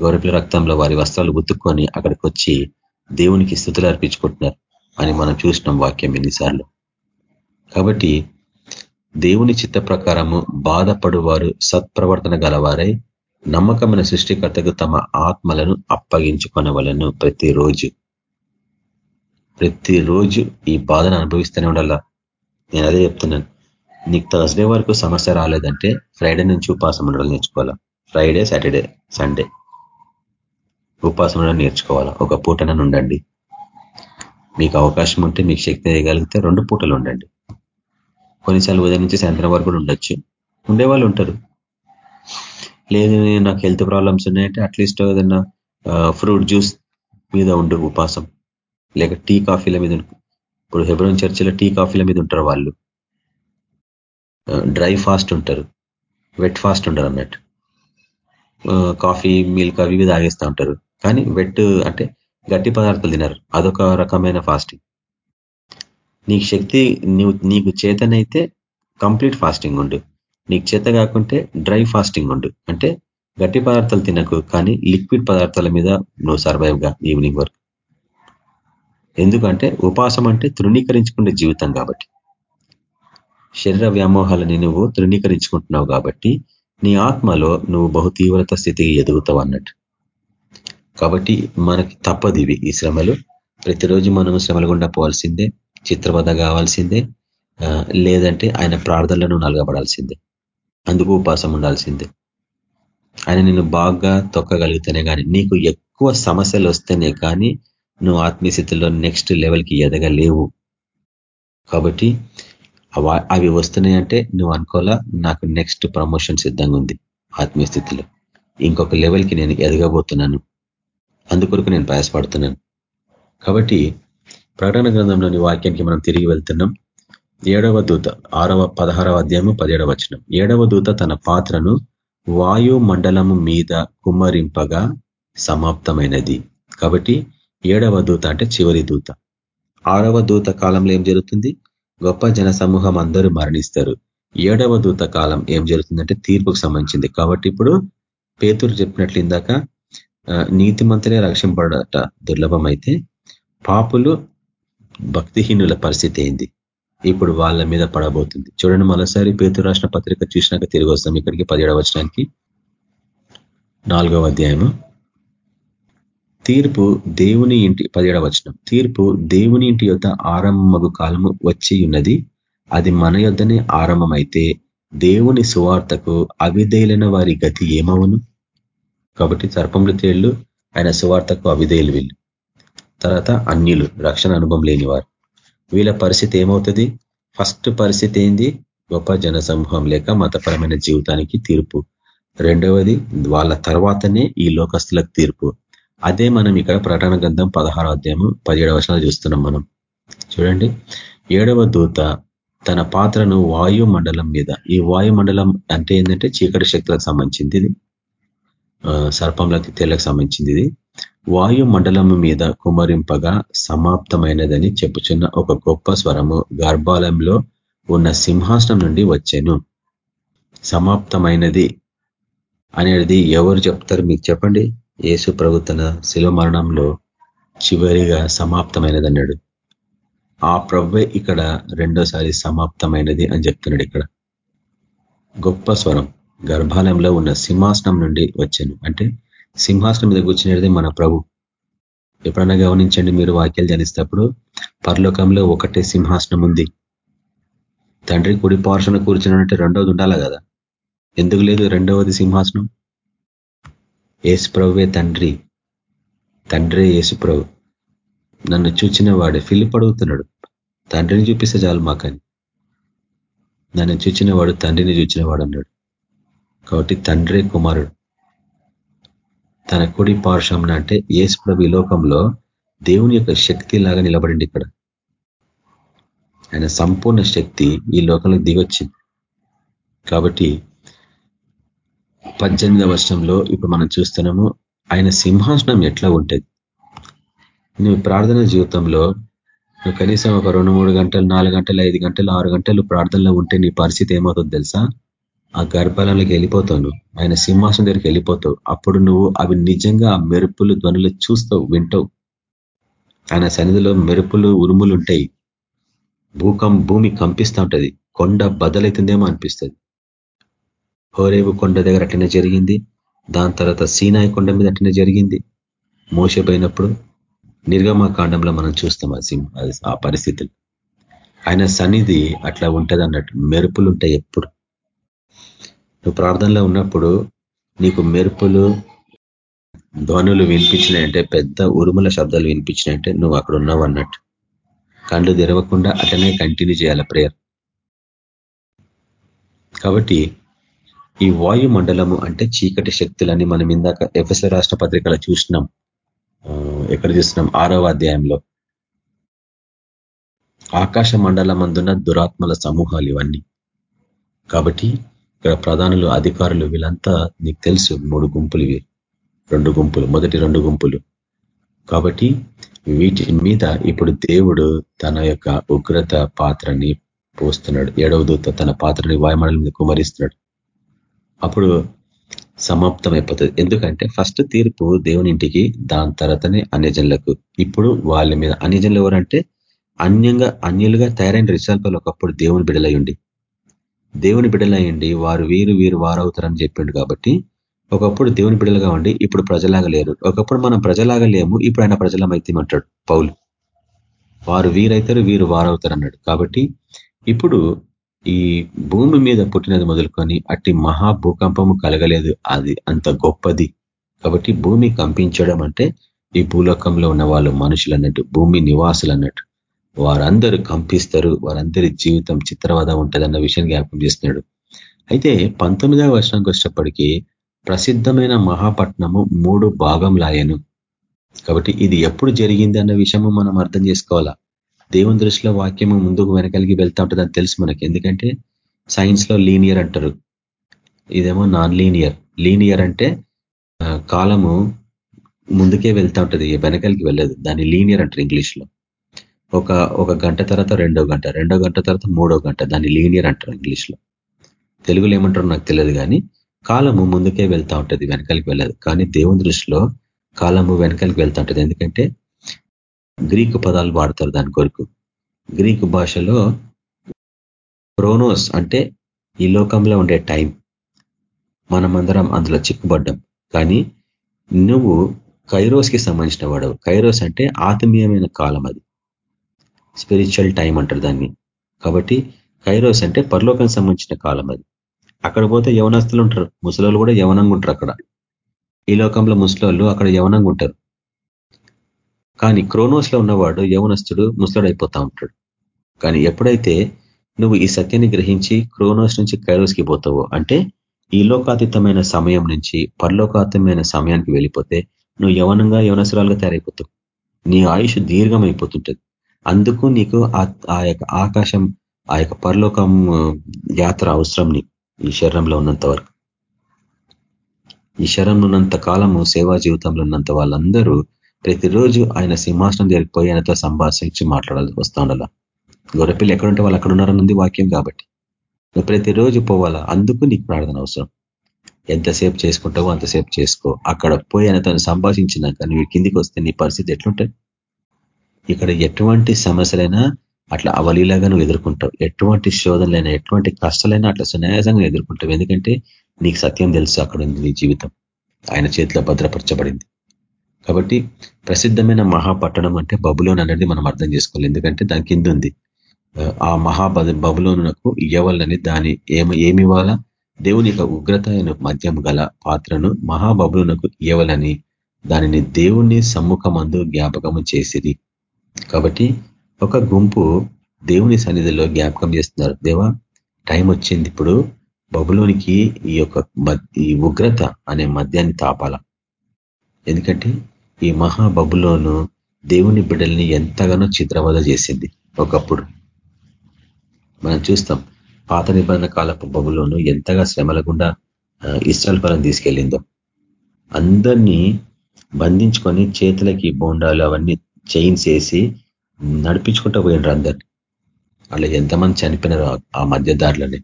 గౌరవ రక్తంలో వారి వస్త్రాలు ఉతుక్కొని అక్కడికి వచ్చి దేవునికి స్థుతులు అర్పించుకుంటున్నారు అని మనం చూసినాం వాక్యం ఎన్నిసార్లు. కాబట్టి దేవుని చిత్త ప్రకారము బాధపడువారు సత్ప్రవర్తన గలవారై నమ్మకమైన సృష్టికర్తకు తమ ఆత్మలను అప్పగించుకునవలను ప్రతిరోజు. ప్రతిరోజు ఈ బాధను అనుభవిస్తూనే ఉండాలా. నేను అదే చెప్తున్నాను. నీకు థర్స్డే వరకు సమస్య రాలేదంటే ఫ్రైడే నుంచి ఉపాసం ఉండడం నేర్చుకోవాలా? Friday Saturday Sunday. ఉపాసం నేర్చుకోవాలా? ఒక పూటన ఉండండి మీకు అవకాశం ఉంటే మీకు శక్తి వేయగలిగితే రెండు పూటలు ఉండండి. కొన్నిసార్లు ఉదయం నుంచి సాయంత్రం వరకు కూడా ఉండొచ్చు. ఉండేవాళ్ళు ఉంటారు. లేదు నాకు హెల్త్ ప్రాబ్లమ్స్ ఉన్నాయంటే అట్లీస్ట్ ఏదన్నా ఫ్రూట్ జ్యూస్ మీద ఉండు ఉపాసం. లేక టీ కాఫీల మీద ఇప్పుడు హెబ్రోన్ చర్చిలో టీ కాఫీల మీద ఉంటారు వాళ్ళు. డ్రై ఫాస్ట్ ఉంటారు. వెట్ ఫాస్ట్ ఉంటారు అన్నట్టు. కాఫీ మిల్క్ అవి మీద తాగేస్తూ ఉంటారు. కానీ వెట్ అంటే గట్టి పదార్థాలు తినరు. అదొక రకమైన ఫాస్టింగ్ నీకు శక్తి నీకు చేతనైతే కంప్లీట్ ఫాస్టింగ్ ఉండు. నీకు చేత కాకుంటే డ్రై ఫాస్టింగ్ ఉండు. అంటే గట్టి పదార్థాలు తినకు కానీ లిక్విడ్ పదార్థాల మీద నువ్వు సర్వైవ్గా ఈవినింగ్ వరకు. ఎందుకంటే ఉపాసం అంటే తృణీకరించుకునే జీవితం కాబట్టి. శరీర వ్యామోహాలని నువ్వు తృణీకరించుకుంటున్నావు కాబట్టి నీ ఆత్మలో నువ్వు బహు తీవ్రత స్థితికి ఎదుగుతావు అన్నట్టు. కాబట్టి మనకి తప్పదు ఇవి ఈ శ్రమలు. ప్రతిరోజు మనము శ్రమలు గుండా పోవాల్సిందే చిత్రవద కావాల్సిందే లేదంటే ఆయన ప్రార్థనలను నలగబడాల్సిందే అందుకు ఉపాసం ఉండాల్సిందే. ఆయన నిన్ను బాగా తొక్కగలుగుతానే కానీ నీకు ఎక్కువ సమస్యలు వస్తేనే కానీ నువ్వు ఆత్మీయస్థితిలో నెక్స్ట్ లెవెల్కి ఎదగలేవు. కాబట్టి అవి వస్తున్నాయంటే నువ్వు అనుకోవాలా నాకు నెక్స్ట్ ప్రమోషన్ సిద్ధంగా ఉంది ఆత్మీయస్థితిలో ఇంకొక లెవెల్కి నేను ఎదగబోతున్నాను. అందుకొరకు నేను ప్రయాసపడుతున్నాను. కాబట్టి ప్రకటన గ్రంథంలోని వాక్యానికి మనం తిరిగి వెళ్తున్నాం. ఏడవ దూత ఆరవ పదహారవ అధ్యాయము పదిహేడవ వచనం. ఏడవ దూత తన పాత్రను వాయు మండలము మీద కుమ్మరింపగా సమాప్తమైనది. కాబట్టి ఏడవ దూత అంటే చివరి దూత. ఆరవ దూత కాలంలో ఏం జరుగుతుంది? గొప్ప జన సమూహం అందరూ మరణిస్తారు. ఏడవ దూత కాలం ఏం జరుగుతుందంటే తీర్పుకు సంబంధించింది. కాబట్టి ఇప్పుడు పేతురు చెప్పినట్లు ఇందాక నీతిమంతులే రక్షింపడట దుర్లభమైతే పాపులు భక్తిహీనుల పరిస్థితి అయింది ఇప్పుడు వాళ్ళ మీద పడబోతుంది. చూడండి మరోసారి పేతు రాష్ట్ర పత్రిక చూసినాక తిరిగి వస్తాం. ఇక్కడికి పదిహేడవ వచనానికి. నాలుగవ అధ్యాయము. తీర్పు దేవుని ఇంటి పదిహేడవ వచనం. తీర్పు దేవుని ఇంటి యొక్క ఆరంభమగు కాలము వచ్చి ఉన్నది అది మన యొద్దనే ఆరంభమైతే దేవుని సువార్తకు అవిధేయులైన వారి గతి ఏమవును? కాబట్టి సర్పములు తేళ్ళు ఆయన సువార్తకు అవిధేయులు వీళ్ళు. తర్వాత అన్యులు రక్షణ అనుభవం లేని వారు వీళ్ళ పరిస్థితి ఏమవుతుంది? ఫస్ట్ పరిస్థితి ఏంది? గొప్ప జనసమూహం లేక మతపరమైన జీవితానికి తీర్పు. రెండవది వాళ్ళ తర్వాతనే ఈ లోకస్తులకు తీర్పు. అదే మనం ఇక్కడ ప్రకటన గ్రంథం పదహారో అధ్యాయము పదిహేడవ వర్షాలు చూస్తున్నాం మనం. చూడండి. ఏడవ దూత తన పాత్రను వాయు మండలం మీద ఈ వాయు మండలం అంటే ఏంటంటే చీకటి శక్తులకు సంబంధించింది ఇది. సర్పంలకి తేళ్ళకు సంబంధించింది ఇది వాయు మండలము మీద కుమరింపగా సమాప్తమైనదని చెప్పుచున్న ఒక గొప్ప స్వరము గర్భాలయంలో ఉన్న సింహాసనం నుండి వచ్చాను. సమాప్తమైనది అనేది ఎవరు చెప్తారు మీకు చెప్పండి? యేసు ప్రభు తన శిల మరణంలో చివరిగా సమాప్తమైనది అన్నాడు ఆ ప్రవ్వే ఇక్కడ రెండోసారి సమాప్తమైనది అని చెప్తున్నాడు ఇక్కడ. గొప్ప స్వరం. గర్భాలయంలో ఉన్న సింహాసనం నుండి వచ్చాను. అంటే సింహాసనం మీద కూర్చునేది మన ప్రభు. ఎప్పుడన్నా గమనించండి మీరు వాక్యాలు జనిస్తేప్పుడు పరలోకంలో ఒకటే సింహాసనం ఉంది. తండ్రి కుడి పార్షణ కూర్చున్నట్టు రెండవది ఉండాలి కదా? ఎందుకు లేదు రెండవది సింహాసనం? ఏసుప్రభువే తండ్రి. తండ్రే యేసుప్రభు నన్ను చూచిన వాడే ఫిలిప్ పడుగుతున్నాడు తండ్రిని చూపిస్తే చాలు మాకని. నన్ను చూచిన వాడు తండ్రిని చూచిన వాడు అన్నాడు. కాబట్టి తండ్రే కుమారుడు. తన కుడి పార్శ్వంన అంటే ఏసుప్రభు లోకంలో దేవుని యొక్క శక్తి లాగా నిలబడింది ఇక్కడ. ఆయన సంపూర్ణ శక్తి ఈ లోకంలో దిగొచ్చింది. కాబట్టి పద్దెనిమిదవ వర్షంలో ఇప్పుడు మనం చూస్తున్నాము ఆయన సింహాసనం ఎట్లా ఉంటుంది? నువ్వు ప్రార్థన జీవితంలో నువ్వు కనీసం ఒక రెండు మూడు గంటలు నాలుగు గంటలు ఐదు గంటలు ఆరు గంటలు ప్రార్థనలో ఉంటే నీ పరిస్థితి ఏమవుతుంది తెలుసా? ఆ గర్భాలలోకి వెళ్ళిపోతావు ఆయన సింహాసనం దగ్గరికి వెళ్ళిపోతావు. అప్పుడు నువ్వు అవి నిజంగా ఆ మెరుపులు ధ్వనులు చూస్తావు వింటావు. ఆయన సన్నిధిలో మెరుపులు ఉరుములు ఉంటాయి. భూకం భూమి కంపిస్తూ ఉంటది. కొండ బదలైతుందేమో అనిపిస్తుంది. హోరేవు కొండ దగ్గర అట్లనే జరిగింది. దాని తర్వాత సీనాయి కొండ మీద అట్లనే జరిగింది. మోసపోయినప్పుడు నిర్గమాకాండంలో మనం చూస్తాం ఆ పరిస్థితులు. ఆయన సన్నిధి అట్లా ఉంటుంది అన్నట్టు మెరుపులు ఉంటాయి ఎప్పుడు. నువ్వు ప్రార్థనలో ఉన్నప్పుడు నీకు మెరుపులు ధ్వనులు వినిపించినాయంటే పెద్ద ఉరుముల శబ్దాలు వినిపించినాయంటే నువ్వు అక్కడ ఉన్నావు అన్నట్టు. కళ్ళు తెరవకుండా అటనే కంటిన్యూ చేయాలి ప్రేయర్. కాబట్టి ఈ వాయు మండలము అంటే చీకటి శక్తులని మనం ఇందాక ఎఫ్ఎస్ రాష్ట్ర పత్రికలో చూసినాం. ఎక్కడ చూస్తున్నాం ఆరవ అధ్యాయంలో. ఆకాశ మండలం అందున్న దురాత్మల సమూహాలు ఇవన్నీ. కాబట్టి ఇక్కడ ప్రధానులు అధికారులు వీళ్ళంతా నీకు తెలుసు మూడు గుంపులు ఇవి. రెండు గుంపులు మొదటి రెండు గుంపులు. కాబట్టి వీటి మీద ఇప్పుడు దేవుడు తన యొక్క ఉగ్రత పాత్రని పోస్తున్నాడు. ఏడవ దూత తన పాత్రని వాయుమండలం మీద కుమరిస్తున్నాడు అప్పుడు సమాప్తం అయిపోతుంది ఎందుకంటే ఫస్ట్ తీర్పు దేవుని ఇంటికి దాని తర్వాతనే అన్యజనులకు. ఇప్పుడు వాళ్ళ మీద అన్యజనులు ఎవరంటే అన్యంగా అన్యులుగా తయారైన రిసల్పలు ఒకప్పుడు దేవుని బిడలయ్యండి దేవుని బిడ్డలయ్యండి వారు వీరు వీరు వారవుతారని చెప్పిండు కాబట్టి ఒకప్పుడు దేవుని బిడలుగా ఉండి ఇప్పుడు ప్రజలాగా లేరు. ఒకప్పుడు మనం ప్రజలాగా లేము ఇప్పుడు ఆయన ప్రజలమైతేమంటాడు పౌలు. వారు వీరైతారు వీరు వారవుతారు అన్నాడు కాబట్టి ఇప్పుడు ఈ భూమి మీద పుట్టినది మొదలుకొని అట్టి మహా భూకంపము కలగలేదు. అది అంత గొప్పది. కాబట్టి భూమి కంపించడం అంటే ఈ భూలోకంలో ఉన్న వాళ్ళు మనుషులు అన్నట్టు భూమి నివాసులు అన్నట్టు వారందరూ కంపిస్తారు వారందరి జీవితం చిత్రవద ఉంటుందన్న విషయం జ్ఞాపకం చేస్తున్నాడు. అయితే పంతొమ్మిదవ వర్షానికి వచ్చినప్పటికీ ప్రసిద్ధమైన మహాపట్నము మూడు భాగం లాయను కాబట్టి ఇది ఎప్పుడు జరిగింది అన్న విషయము మనం అర్థం చేసుకోవాలా? దేవుని దృష్టిలో వాక్యము ముందుకు వెనకలిగి వెళ్తా ఉంటుందని తెలుసు మనకి. ఎందుకంటే సైన్స్లో లీనియర్ అంటారు. ఇదేమో నాన్ లీనియర్ లీనియర్ అంటే కాలము ముందుకే వెళ్తా ఉంటుంది వెనకలికి వెళ్ళదు. దాన్ని లీనియర్ అంటారు ఇంగ్లీష్లో ఒక ఒక గంట తర్వాత రెండో గంట రెండో గంట తర్వాత మూడో గంట దాన్ని లీనియర్ అంటారు ఇంగ్లీష్లో. తెలుగులో ఏమంటారో నాకు తెలియదు కానీ కాలము ముందుకే వెళ్తూ ఉంటుంది వెనకాలకి వెళ్ళదు. కానీ దేవుని దృష్టిలో కాలము వెనకాలకి వెళ్తూ ఉంటుంది. ఎందుకంటే గ్రీకు పదాలు వాడతారు దాని కొరకు. గ్రీకు భాషలో క్రోనోస్ అంటే ఈ లోకంలో ఉండే టైం. మనమందరం అందులో చిక్కుబడ్డం. కానీ నువ్వు కైరోస్కి సంబంధించిన వాడు కైరోస్ అంటే ఆత్మీయమైన కాలం అది. స్పిరిచువల్ టైం అంటారు దాన్ని. కాబట్టి కైరోస్ అంటే పరలోకానికి సంబంధించిన కాలం అది. అక్కడ పోతే యవనస్తులు ఉంటారు. ముసలోళ్ళు కూడా యవనంగా ఉంటారు అక్కడ. ఈ లోకంలో ముసలోళ్ళు అక్కడ యవనంగా ఉంటారు. కానీ క్రోనోస్లో ఉన్నవాడు యవనస్తుడు ముసలుడు అయిపోతా ఉంటాడు. కానీ ఎప్పుడైతే నువ్వు ఈ సత్యాన్ని గ్రహించి క్రోనోస్ నుంచి కైరోస్కి పోతావో అంటే ఈ లోకాతీతమైన సమయం నుంచి పరలోకాతీతమైన సమయానికి వెళ్ళిపోతే నువ్వు యవనంగా యవనసురాలుగా తయారైపోతావు. నీ ఆయుష్ దీర్ఘం అందుకు నీకు ఆ యొక్క ఆకాశం ఆ యొక్క పరలోకం యాత్ర అవసరం నీకు ఈ శరీరంలో ఉన్నంత వరకు. ఈ శరీరంలో ఉన్నంత కాలము సేవా జీవితంలో ఉన్నంత వాళ్ళందరూ ప్రతిరోజు ఆయన సింహాసనం జరిగిపోయి పోయి ఆయనతో సంభాషించి మాట్లాడాలి వస్తూ ఉండాలా. గొర్రెపిల్లి ఎక్కడుంటే వాళ్ళు అక్కడ ఉన్నారన్నది వాక్యం కాబట్టి. నువ్వు ప్రతిరోజు పోవాలా? అందుకు నీకు ప్రార్థన అవసరం. ఎంతసేపు చేసుకుంటావో అంతసేపు చేసుకో. అక్కడ పోయి ఆయనతో సంభాషించినాక నువ్వు కిందికి వస్తే నీ పరిస్థితి ఎట్లుంటాయి ఇక్కడ ఎటువంటి సమస్యలైనా అట్లా అవలీలాగా నువ్వు ఎదుర్కొంటావు. ఎటువంటి శోధనలైనా ఎటువంటి కష్టాలైనా అట్లా సునాయాసంగా ఎదుర్కొంటావు. ఎందుకంటే నీకు సత్యం తెలుసు అక్కడ ఉంది నీ జీవితం. ఆయన చేతిలో భద్రపరచబడింది. కాబట్టి ప్రసిద్ధమైన మహాపట్టణం అంటే బబులోన్ అనేది మనం అర్థం చేసుకోవాలి. ఎందుకంటే దాని కింద ఉంది. ఆ మహా బబులోనునకు ఇవ్వాలని దాని ఏమి ఏమి ఇవ్వాలా? దేవుని యొక్క ఉగ్రత మద్యం గల పాత్రను మహాబబులునకు ఇవ్వాలని దానిని దేవుని సమ్ముఖమందు జ్ఞాపకము చేసిరి. కాబట్టి ఒక గుంపు దేవుని సన్నిధిలో జ్ఞాపకం చేస్తున్నారు. దేవా టైం వచ్చింది ఇప్పుడు బబులోనికి ఈ యొక్క ఈ ఉగ్రత అనే మద్యాన్ని తాపాల. ఎందుకంటే ఈ మహాబబులోను దేవుని బిడ్డల్ని ఎంతగానో చిత్రవద చేసింది ఒకప్పుడు. మనం చూస్తాం పాత నిబంధన కాలపు బబులోను ఎంతగా శ్రమల గుండా ఇస్రాల్ పరం తీసుకెళ్ళిందో. అందరినీ బంధించుకొని చేతులకి బోండాలు అవన్నీ చైన్స్ వేసి నడిపించుకుంటూ పోయినరు అందరినీ. అలా ఎంతమంది చనిపోయినారు ఆ మధ్యదారులని.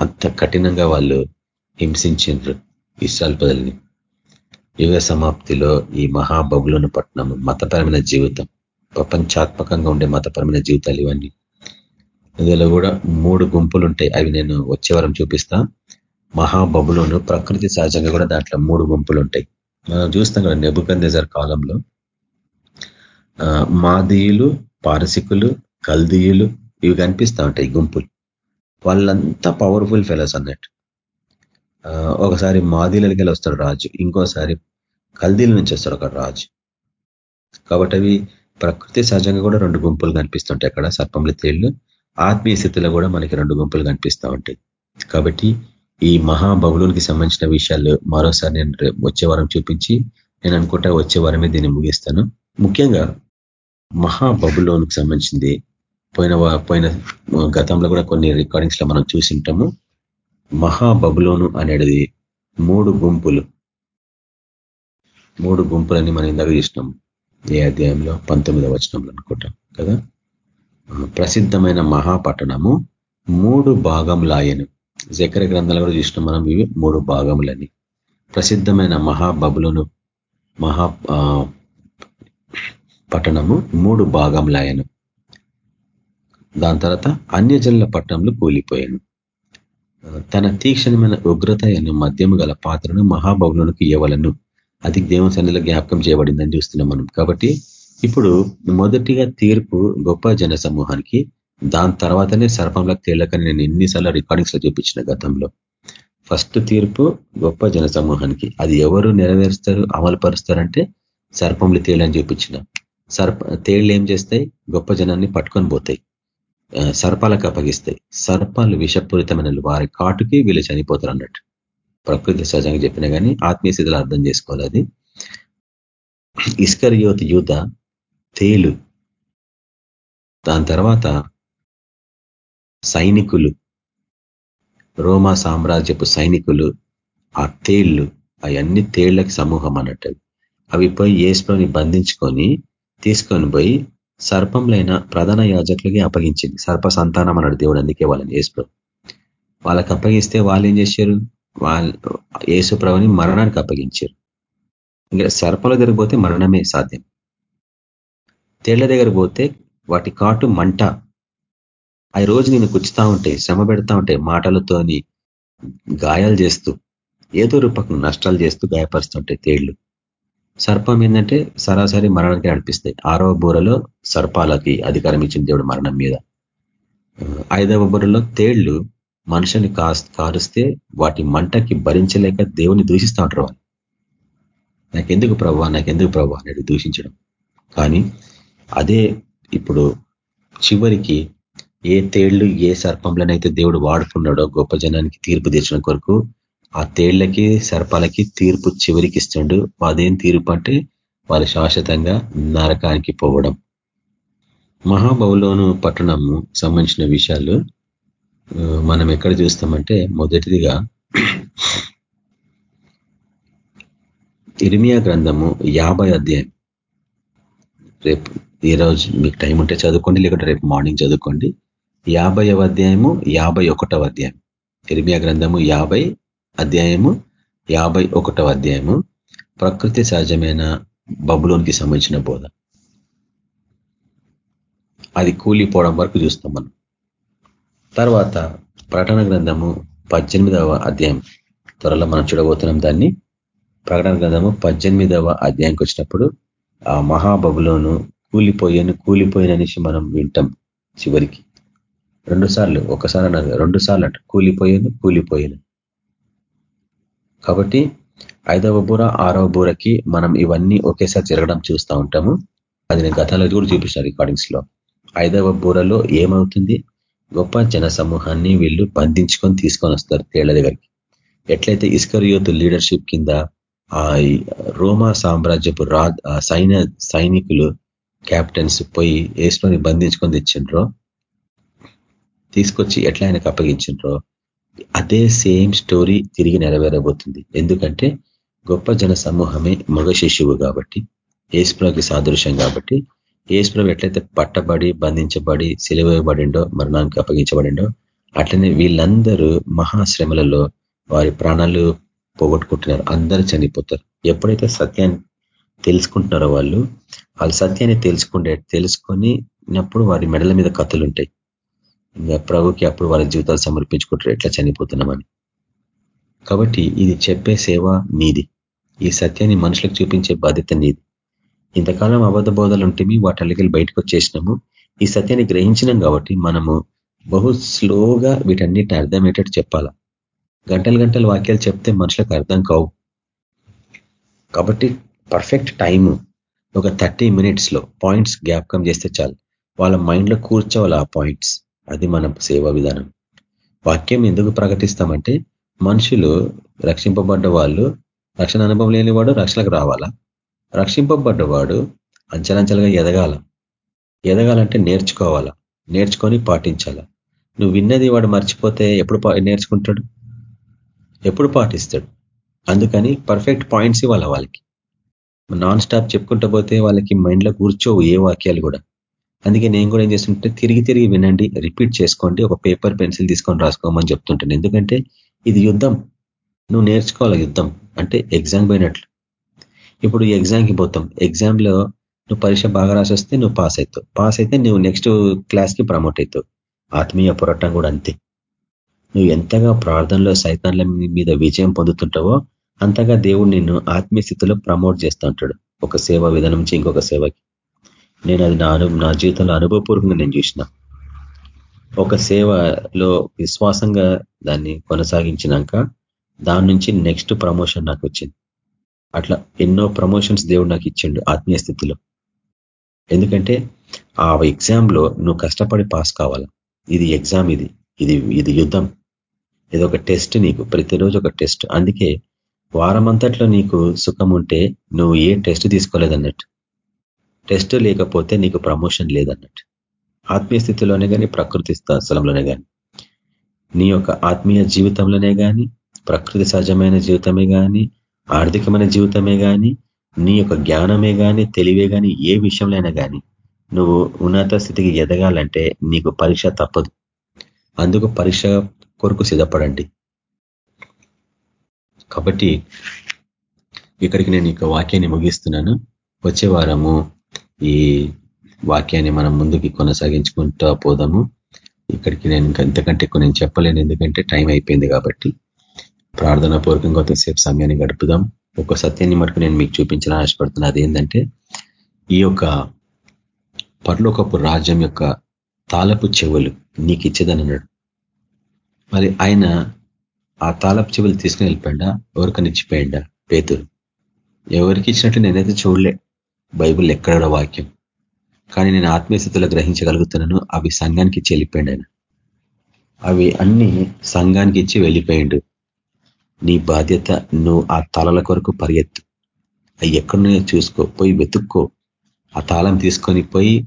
అంత కఠినంగా వాళ్ళు హింసించారు ఇస్రాల్ పదల్ని యుగ సమాప్తిలో ఈ మహాబబులను పట్టణం మతపరమైన జీవితం ప్రపంచాత్మకంగా ఉండే మతపరమైన జీవితాలు ఇవన్నీ. ఇందులో కూడా మూడు గుంపులు ఉంటాయి అవి నేను వచ్చే వారం చూపిస్తా. మహాబబులోను ప్రకృతి సహజంగా కూడా దాంట్లో మూడు గుంపులు ఉంటాయి మనం చూస్తాం కదా నెబుకందేజర్ కాలంలో మాదీయులు పారసికులు కల్దీయులు ఇవి కనిపిస్తూ ఉంటాయి గుంపులు. వాళ్ళంతా పవర్ఫుల్ ఫెలోస్ అన్నట్టు. ఒకసారి మాదీలకి వెళ్ళి వస్తాడు రాజు ఇంకోసారి కల్దీల నుంచి వస్తాడు ఒక రాజు. కాబట్టి అవి ప్రకృతి సహజంగా కూడా రెండు గుంపులు కనిపిస్తుంటాయి అక్కడ సర్పంల తేళ్ళు. ఆత్మీయ స్థితిలో కూడా మనకి రెండు గుంపులు కనిపిస్తూ ఉంటాయి. కాబట్టి ఈ మహాబబులోనికి సంబంధించిన విషయాలు మరోసారి నేను వచ్చే వారం చూపించి నేను అనుకుంటా వచ్చే వారమే దీన్ని ముగిస్తాను. ముఖ్యంగా మహాబబులోనికి సంబంధించింది. పోయిన పోయిన గతంలో కూడా కొన్ని రికార్డింగ్స్లో మనం చూసింటాము మహాబబులోను అనేది మూడు గుంపులు. మూడు గుంపులని మనం ఇందాక చూసినాం. ఏ అధ్యాయంలో? పంతొమ్మిదవ వచనంలో అనుకుంటాం కదా? ప్రసిద్ధమైన మహాపట్టణము మూడు భాగములాయను. జకర గ్రంథాలు కూడా చూసినాం మనం ఇవి మూడు భాగములని. ప్రసిద్ధమైన మహాబబులను మహా పట్టణము మూడు భాగంలాయను దాని తర్వాత అన్యజనుల పట్టణంలో కూలిపోయాను. తన తీక్షణమైన ఉగ్రత అను మద్యము గల పాత్రను మహాబబులకు ఇవ్వలను అది దేవుని సన్నిధిలో జ్ఞాపకం చేయబడిందని చూస్తున్నాం మనం. కాబట్టి ఇప్పుడు మొదటిగా తీర్పు గొప్ప జన సమూహానికి దాని తర్వాతనే సర్పంలో తేలకని నేను ఎన్నిసార్లు రికార్డింగ్స్లో చూపించిన గతంలో. ఫస్ట్ తీర్పు గొప్ప జన సమూహానికి. అది ఎవరు నెరవేరుస్తారు అమలు పరుస్తారంటే సర్పంలు తేలని చూపించిన. సర్ప తేళ్ళు ఏం చేస్తాయి? గొప్ప జనాన్ని పట్టుకొని పోతాయి. సర్పాలకు అప్పగిస్తాయి. సర్పాలు విషపూరితమైన వారి కాటుకి వీళ్ళు చనిపోతారు అన్నట్టు. ప్రకృతి సహజంగా చెప్పిన కానీ ఆత్మీయ స్థితిలో అర్థం చేసుకోవాలి అది. ఇస్కర్ యువత యూత తేలు. దాని తర్వాత సైనికులు. రోమా సామ్రాజ్యపు సైనికులు ఆ తేళ్ళు అవన్నీ తేళ్ళకి సమూహం అన్నట్టు. అవి పోయి ఏసుని బంధించుకొని తీసుకొని పోయి సర్పంలైన ప్రధాన యాజకులకి అప్పగించింది. సర్ప సంతానం అన్నాడు దేవుడు అందుకే వాళ్ళని ఏసు వాళ్ళకి అప్పగిస్తే వాళ్ళు ఏం చేశారు? వాళ్ళు ఏసు ప్రభుని మరణానికి అప్పగించారు. ఇంకా సర్పల దగ్గర పోతే మరణమే సాధ్యం. తేళ్ళ దగ్గర పోతే వాటి కాటు మంట. ఆ రోజు నేను కుచ్చుతా ఉంటాయి శ్రమ పెడతా ఉంటాయి మాటలతోని గాయాలు చేస్తూ ఏదో రూపకం నష్టాలు చేస్తూ గాయపరుస్తుంటాయి తేళ్ళు. సర్పం ఏంటంటే సరాసరి మరణానికి నడిపిస్తాయి. ఆరవ బూరలో సర్పాలకి అధికారం ఇచ్చిన దేవుడు మరణం మీద. ఐదవ బూరలో తేళ్ళు మనుషుని కారుస్తే వాటి మంటకి భరించలేక దేవుని దూషిస్తూ ఉంటారు వాళ్ళు. నాకెందుకు ప్రభు నాకెందుకు ప్రభు అనేది దూషించడం. కానీ అదే ఇప్పుడు చివరికి ఏ తేళ్ళు ఏ సర్పంలోనైతే దేవుడు వాడుకున్నాడో గొప్ప జనానికి తీర్పు తెచ్చిన కొరకు ఆ తేళ్ళకి సర్పాలకి తీర్పు చివరికి ఇస్తుండు అదేం తీర్పు అంటే వాళ్ళు శాశ్వతంగా నరకానికి పోవడం. మహాబౌలోను పట్టణము సంబంధించిన విషయాలు మనం ఎక్కడ చూస్తామంటే మొదటిదిగా ఇర్మియా గ్రంథము యాభై అధ్యాయం. రేపు ఈ రోజు మీకు టైం ఉంటే చదువుకోండి లేకుంటే రేపు మార్నింగ్ చదువుకోండి. యాభైవ అధ్యాయము యాభై ఒకటవ అధ్యాయం. ఇర్మియా గ్రంథము యాభై అధ్యాయము యాభై ఒకటవ అధ్యాయము. ప్రకృతి సహజమైన బబులోనికి సంబంధించిన బోధ. అది కూలిపోవడం వరకు చూస్తాం మనం. తర్వాత ప్రకటన గ్రంథము పద్దెనిమిదవ అధ్యాయం. త్వరలో మనం చూడబోతున్నాం దాన్ని. ప్రకటన గ్రంథము పద్దెనిమిదవ అధ్యాయంకి వచ్చినప్పుడు ఆ మహాబబులోను కూలిపోయాను కూలిపోయిననేసి మనం వింటాం చివరికి. రెండు సార్లు ఒకసారి అన్నారు రెండు సార్లు అంట. కూలిపోయాను కూలిపోయాను. కాబట్టి ఐదవ బూర ఆరవ బూరకి మనం ఇవన్నీ ఒకేసారి జరగడం చూస్తూ ఉంటాము. అది నేను గతంలో కూడా చూపించిన రికార్డింగ్స్లో. ఐదవ బూరలో ఏమవుతుంది? గొప్ప జన సమూహాన్ని వీళ్ళు బంధించుకొని తీసుకొని వస్తారు తేళ్ళ దగ్గరికి. ఎట్లయితే ఇస్కర్ యూత్ లీడర్షిప్ కింద ఆ రోమా సామ్రాజ్యపు రా సైన్య సైనికులు క్యాప్టెన్స్ పోయి ఏసుని బంధించుకొని తెచ్చిండ్రో తీసుకొచ్చి ఎట్లా ఆయనకు అప్పగించిండ్రో అదే సేమ్ స్టోరీ తిరిగి నెరవేరబోతుంది. ఎందుకంటే గొప్ప జన సమూహమే మగ శిశువు కాబట్టి ఏసుప్రభుకి సాదృశ్యం కాబట్టి ఏసుప్రభు ఎట్లయితే పట్టబడి బంధించబడి సెలవేయబడిండో మరణానికి అప్పగించబడిండో అట్లనే వీళ్ళందరూ మహాశ్రమలలో వారి ప్రాణాలు పోగొట్టుకుంటున్నారు. అందరూ చనిపోతారు. ఎప్పుడైతే సత్యాన్ని తెలుసుకుంటున్నారో వాళ్ళు వాళ్ళ సత్యాన్ని తెలుసుకుంటే తెలుసుకొని వారి మెడల మీద కథలు ఉంటాయి ప్రభుకి అప్పుడు వాళ్ళ జీవితాలు సమర్పించుకుంటారు. ఎట్లా చనిపోతున్నామని. కాబట్టి ఇది చెప్పే సేవ నీది. ఈ సత్యాన్ని మనుషులకు చూపించే బాధ్యత నీది. ఇంతకాలం అబద్ధ బోధలు ఉంటే వాటి బయటకు వచ్చేసినాము. ఈ సత్యాన్ని గ్రహించినాం కాబట్టి మనము బహు స్లోగా వీటన్నిటిని అర్థమయ్యేటట్టు చెప్పాలా. గంటలు గంటలు వాక్యాలు చెప్తే మనుషులకు అర్థం కావు. కాబట్టి పర్ఫెక్ట్ టైము ఒక థర్టీ మినిట్స్లో పాయింట్స్ జ్ఞాపకం చేస్తే చాలు. వాళ్ళ మైండ్లో కూర్చోవాలి ఆ పాయింట్స్. అది మన సేవా విధానం. వాక్యం ఎందుకు ప్రకటిస్తామంటే మనుషులు రక్షింపబడ్డ వాళ్ళు రక్షణ అనుభవం లేనివాడు రక్షణకు రావాలా? రక్షింపబడ్డవాడు అంచలంచలుగా ఎదగాల. ఎదగాలంటే నేర్చుకోవాలా? నేర్చుకొని పాటించాలా? నువ్వు విన్నది వాడు మర్చిపోతే ఎప్పుడు నేర్చుకుంటాడు? ఎప్పుడు పాటిస్తాడు? అందుకని పర్ఫెక్ట్ పాయింట్స్ ఇవ్వాలి వాళ్ళకి. నాన్ స్టాప్ చెప్పుకుంటూ పోతే వాళ్ళకి మైండ్లో కూర్చోవు ఏ వాక్యాలు కూడా. అందుకే నేను కూడా ఏం చేస్తుంటే తిరిగి తిరిగి వినండి రిపీట్ చేసుకోండి ఒక పేపర్ పెన్సిల్ తీసుకొని రాసుకోమని చెప్తుంటాను. ఎందుకంటే ఇది యుద్ధం. నువ్వు నేర్చుకోవాలి యుద్ధం. అంటే ఎగ్జామ్ పోయినట్లు. ఇప్పుడు ఎగ్జామ్కి పోతాం. ఎగ్జామ్లో నువ్వు పరీక్ష బాగా రాసొస్తే నువ్వు పాస్ అవుతావు పాస్ అయితే నువ్వు నెక్స్ట్ క్లాస్కి ప్రమోట్ అవుతావు ఆత్మీయ పోరాటం కూడా అంతే. నువ్వు ఎంతగా ప్రార్థనలో సైతాన్ల మీద విజయం పొందుతుంటావో అంతగా దేవుడు నిన్ను ఆత్మీయ స్థితిలో ప్రమోట్ చేస్తూ ఉంటాడు. ఒక సేవ విధానం నుంచి ఇంకొక సేవకి. నేను అది నా నా జీవితంలో అనుభవపూర్వకంగా నేను చూసిన. ఒక సేవలో విశ్వాసంగా దాన్ని కొనసాగించినాక దాని నుంచి నెక్స్ట్ ప్రమోషన్ నాకు వచ్చింది. అట్లా ఎన్నో ప్రమోషన్స్ దేవుడు నాకు ఇచ్చిండు ఆత్మీయ స్థితిలో. ఎందుకంటే ఆ ఎగ్జామ్లో నువ్వు కష్టపడి పాస్ కావాలా? ఇది ఎగ్జామ్ ఇది ఇది ఇది యుద్ధం. ఇది ఒక టెస్ట్ నీకు ప్రతిరోజు ఒక టెస్ట్. అందుకే వారమంతట్లో నీకు సుఖం ఉంటే నువ్వు ఏ టెస్ట్ తీసుకోలేదన్నట్టు. టెస్ట్ లేకపోతే నీకు ప్రమోషన్ లేదన్నట్టు. ఆత్మీయ స్థితిలోనే కానీ ప్రకృతి స్థలంలోనే కానీ నీ యొక్క ఆత్మీయ జీవితంలోనే కానీ ప్రకృతి సహజమైన జీవితమే కానీ ఆర్థికమైన జీవితమే కానీ నీ యొక్క జ్ఞానమే కానీ తెలివే కానీ ఏ విషయంలోనైనా కానీ నువ్వు ఉన్నత స్థితికి ఎదగాలంటే నీకు పరీక్ష తప్పదు. అందుకు పరీక్ష కొరకు సిద్ధపడండి. కాబట్టి ఇక్కడికి నేను ఇక వాక్యాన్ని ముగిస్తున్నాను. వచ్చే వారము ఈ వాక్యాన్ని మనం ముందుకి కొనసాగించుకుంటూ పోదాము. ఇక్కడికి నేను ఇంకా ఇంతకంటే ఎక్కువ నేను చెప్పలేను ఎందుకంటే టైం అయిపోయింది కాబట్టి. ప్రార్థన పూర్వకంగా కొంతసేపు సమయాన్ని గడుపుదాం. ఒక సత్యాన్ని మటుకు నేను మీకు చూపించాలని ఆశపడుతున్నా. అదేంటంటే ఈ యొక్క పర్లోకపు రాజ్యం యొక్క తాలపు చెవులు నీకు ఇచ్చేదని అన్నాడు మరి ఆయన ఆ తాలపు చెవులు తీసుకుని వెళ్ళిపోయిండా? ఎవరికని ఇచ్చిపోయిండా? పేతురు. ఎవరికి ఇచ్చినట్టు నేనైతే చూడలే. బైబుల్ ఎక్కడ వాక్యం. కానీ నేను ఆత్మీయస్థితిలో గ్రహించగలుగుతున్నాను అవి సంఘానికి ఇచ్చి వెళ్ళిపోయాడు ఆయన. అవి అన్ని సంఘానికి ఇచ్చి వెళ్ళిపోయాడు. నీ బాధ్యత నువ్వు ఆ తలల కొరకు పరిగెత్తు. అవి ఎక్కడున్నాయో చూసుకో పోయి వెతుక్కో. ఆ తాళం తీసుకొని పోయి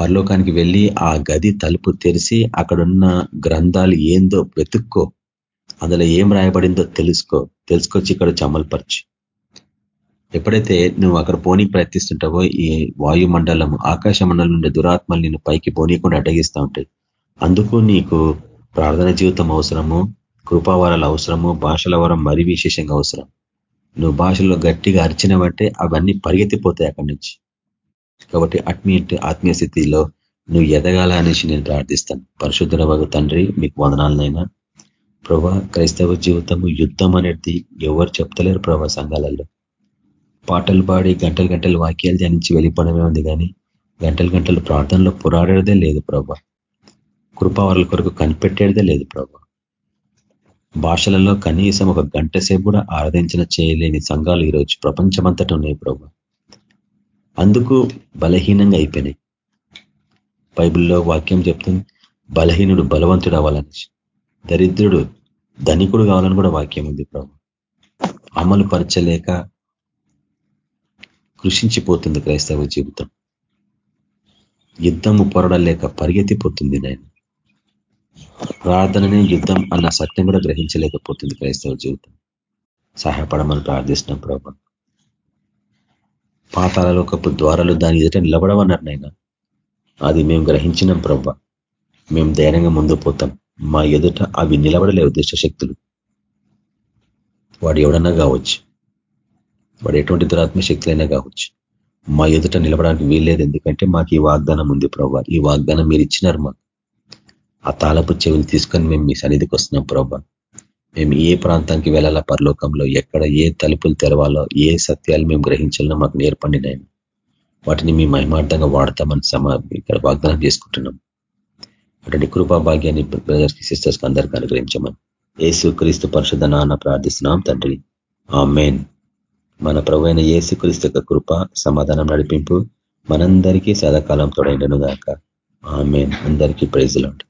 పరలోకానికి వెళ్ళి ఆ గది తలుపు తెరిచి అక్కడున్న గ్రంథాలు ఏందో వెతుక్కో. అందులో ఏం రాయబడిందో తెలుసుకో. తెలుసుకొచ్చి ఇక్కడ చమల్పరచు. ఎప్పుడైతే నువ్వు అక్కడ పోనీ ప్రయత్నిస్తుంటావో ఈ వాయుమండలం ఆకాశ మండలం నుండి దురాత్మలు నేను పైకి పోనీయకుండా అడ్డగిస్తూ ఉంటాయి. అందుకు నీకు ప్రార్థన జీవితం అవసరము కృపావరాలు అవసరము భాషల వరం మరీ విశేషంగా అవసరం. నువ్వు భాషలో గట్టిగా అరిచినవంటే అవన్నీ పరిగెత్తిపోతాయి అక్కడి నుంచి. కాబట్టి ఆత్మీయ ఆత్మీయ స్థితిలో నువ్వు ఎదగాల అనేసి నేను ప్రార్థిస్తాను. పరిశుద్ధ వగు తండ్రి మీకు వందనాలనైనా. ప్రభా క్రైస్తవ జీవితము యుద్ధం అనేది ఎవరు చెప్తలేరు ప్రభా సంఘాలలో. పాటలు పాడి గంటలు గంటలు వాక్యాలు ధ్యానించి వెళ్ళిపోవడమే ఉంది కానీ గంటలు గంటలు ప్రార్థనలో పోరాడేదే లేదు ప్రభా. కృపావరల కొరకు కనిపెట్టేదే లేదు ప్రభా. భాషలలో కనీసం ఒక గంట సేపు కూడా ఆరాధించిన చేయలేని సంఘాలు ఈరోజు ప్రపంచమంతటా ఉన్నాయి ప్రభా. అందుకు బలహీనంగా అయిపోయినాయి. బైబిల్లో వాక్యం చెప్తుంది బలహీనుడు బలవంతుడు అవ్వాలని. దరిద్రుడు ధనికుడు కావాలని కూడా వాక్యం ఉంది ప్రభు. అమలు పరచలేక కృషించిపోతుంది క్రైస్తవ జీవితం. యుద్ధము పొరడలేక పరిగెత్తిపోతుంది నేను ప్రార్థననే యుద్ధం అన్న సత్యం కూడా గ్రహించలేకపోతుంది క్రైస్తవ జీవితం. సహాయపడమని ప్రార్థిస్తున్నాం ప్రభా. పాతాలలోకపు ద్వారాలు దాని ఎదుట నిలబడమన్నారు నాయన. అది మేము గ్రహించినాం ప్రభ. మేము ధైర్యంగా ముందు పోతాం. మా ఎదుట అవి నిలబడలేవు దుష్టశక్తులు వాడు ఎవడన్నా కావచ్చు. వాడు ఎటువంటి దురాత్మ శక్తులైనా కావచ్చు. మా ఎదుట నిలబడానికి వీల్లేదు. ఎందుకంటే మాకు ఈ వాగ్దానం ఉంది ప్రభా ఈ వాగ్దానం మీరు ఇచ్చినారు మాకు. ఆ తాళపు చెవులు తీసుకొని మేము మీ సన్నిధికి వస్తున్నాం ప్రభా మేము ఏ ప్రాంతానికి వెళ్ళాలా పరలోకంలో ఎక్కడ ఏ తలుపులు తెరవాలో ఏ సత్యాలు మేము గ్రహించాలో మాకు నేర్పండి నేను వాటిని మీ మహిమార్థంగా వాడతామని సమా ఇక్కడ వాగ్దానం చేసుకుంటున్నాం. అటువంటి కృపా భాగ్యాన్ని బ్రదర్స్కి సిస్టర్స్కి అందరికీ అనుగ్రహించమని. ఏసు క్రీస్తు పరిషత్ నాన్న ప్రార్థిస్తున్నాం తండ్రి. ఆ మెయిన్ మన ప్రభు అయిన ఏసు క్రీస్తు కృప సమాధానం నడిపింపు మనందరికీ సదాకాలం తోడైండను గాక. ఆ మెయిన్ అందరికీ ప్రైజులు
ఉంటుంది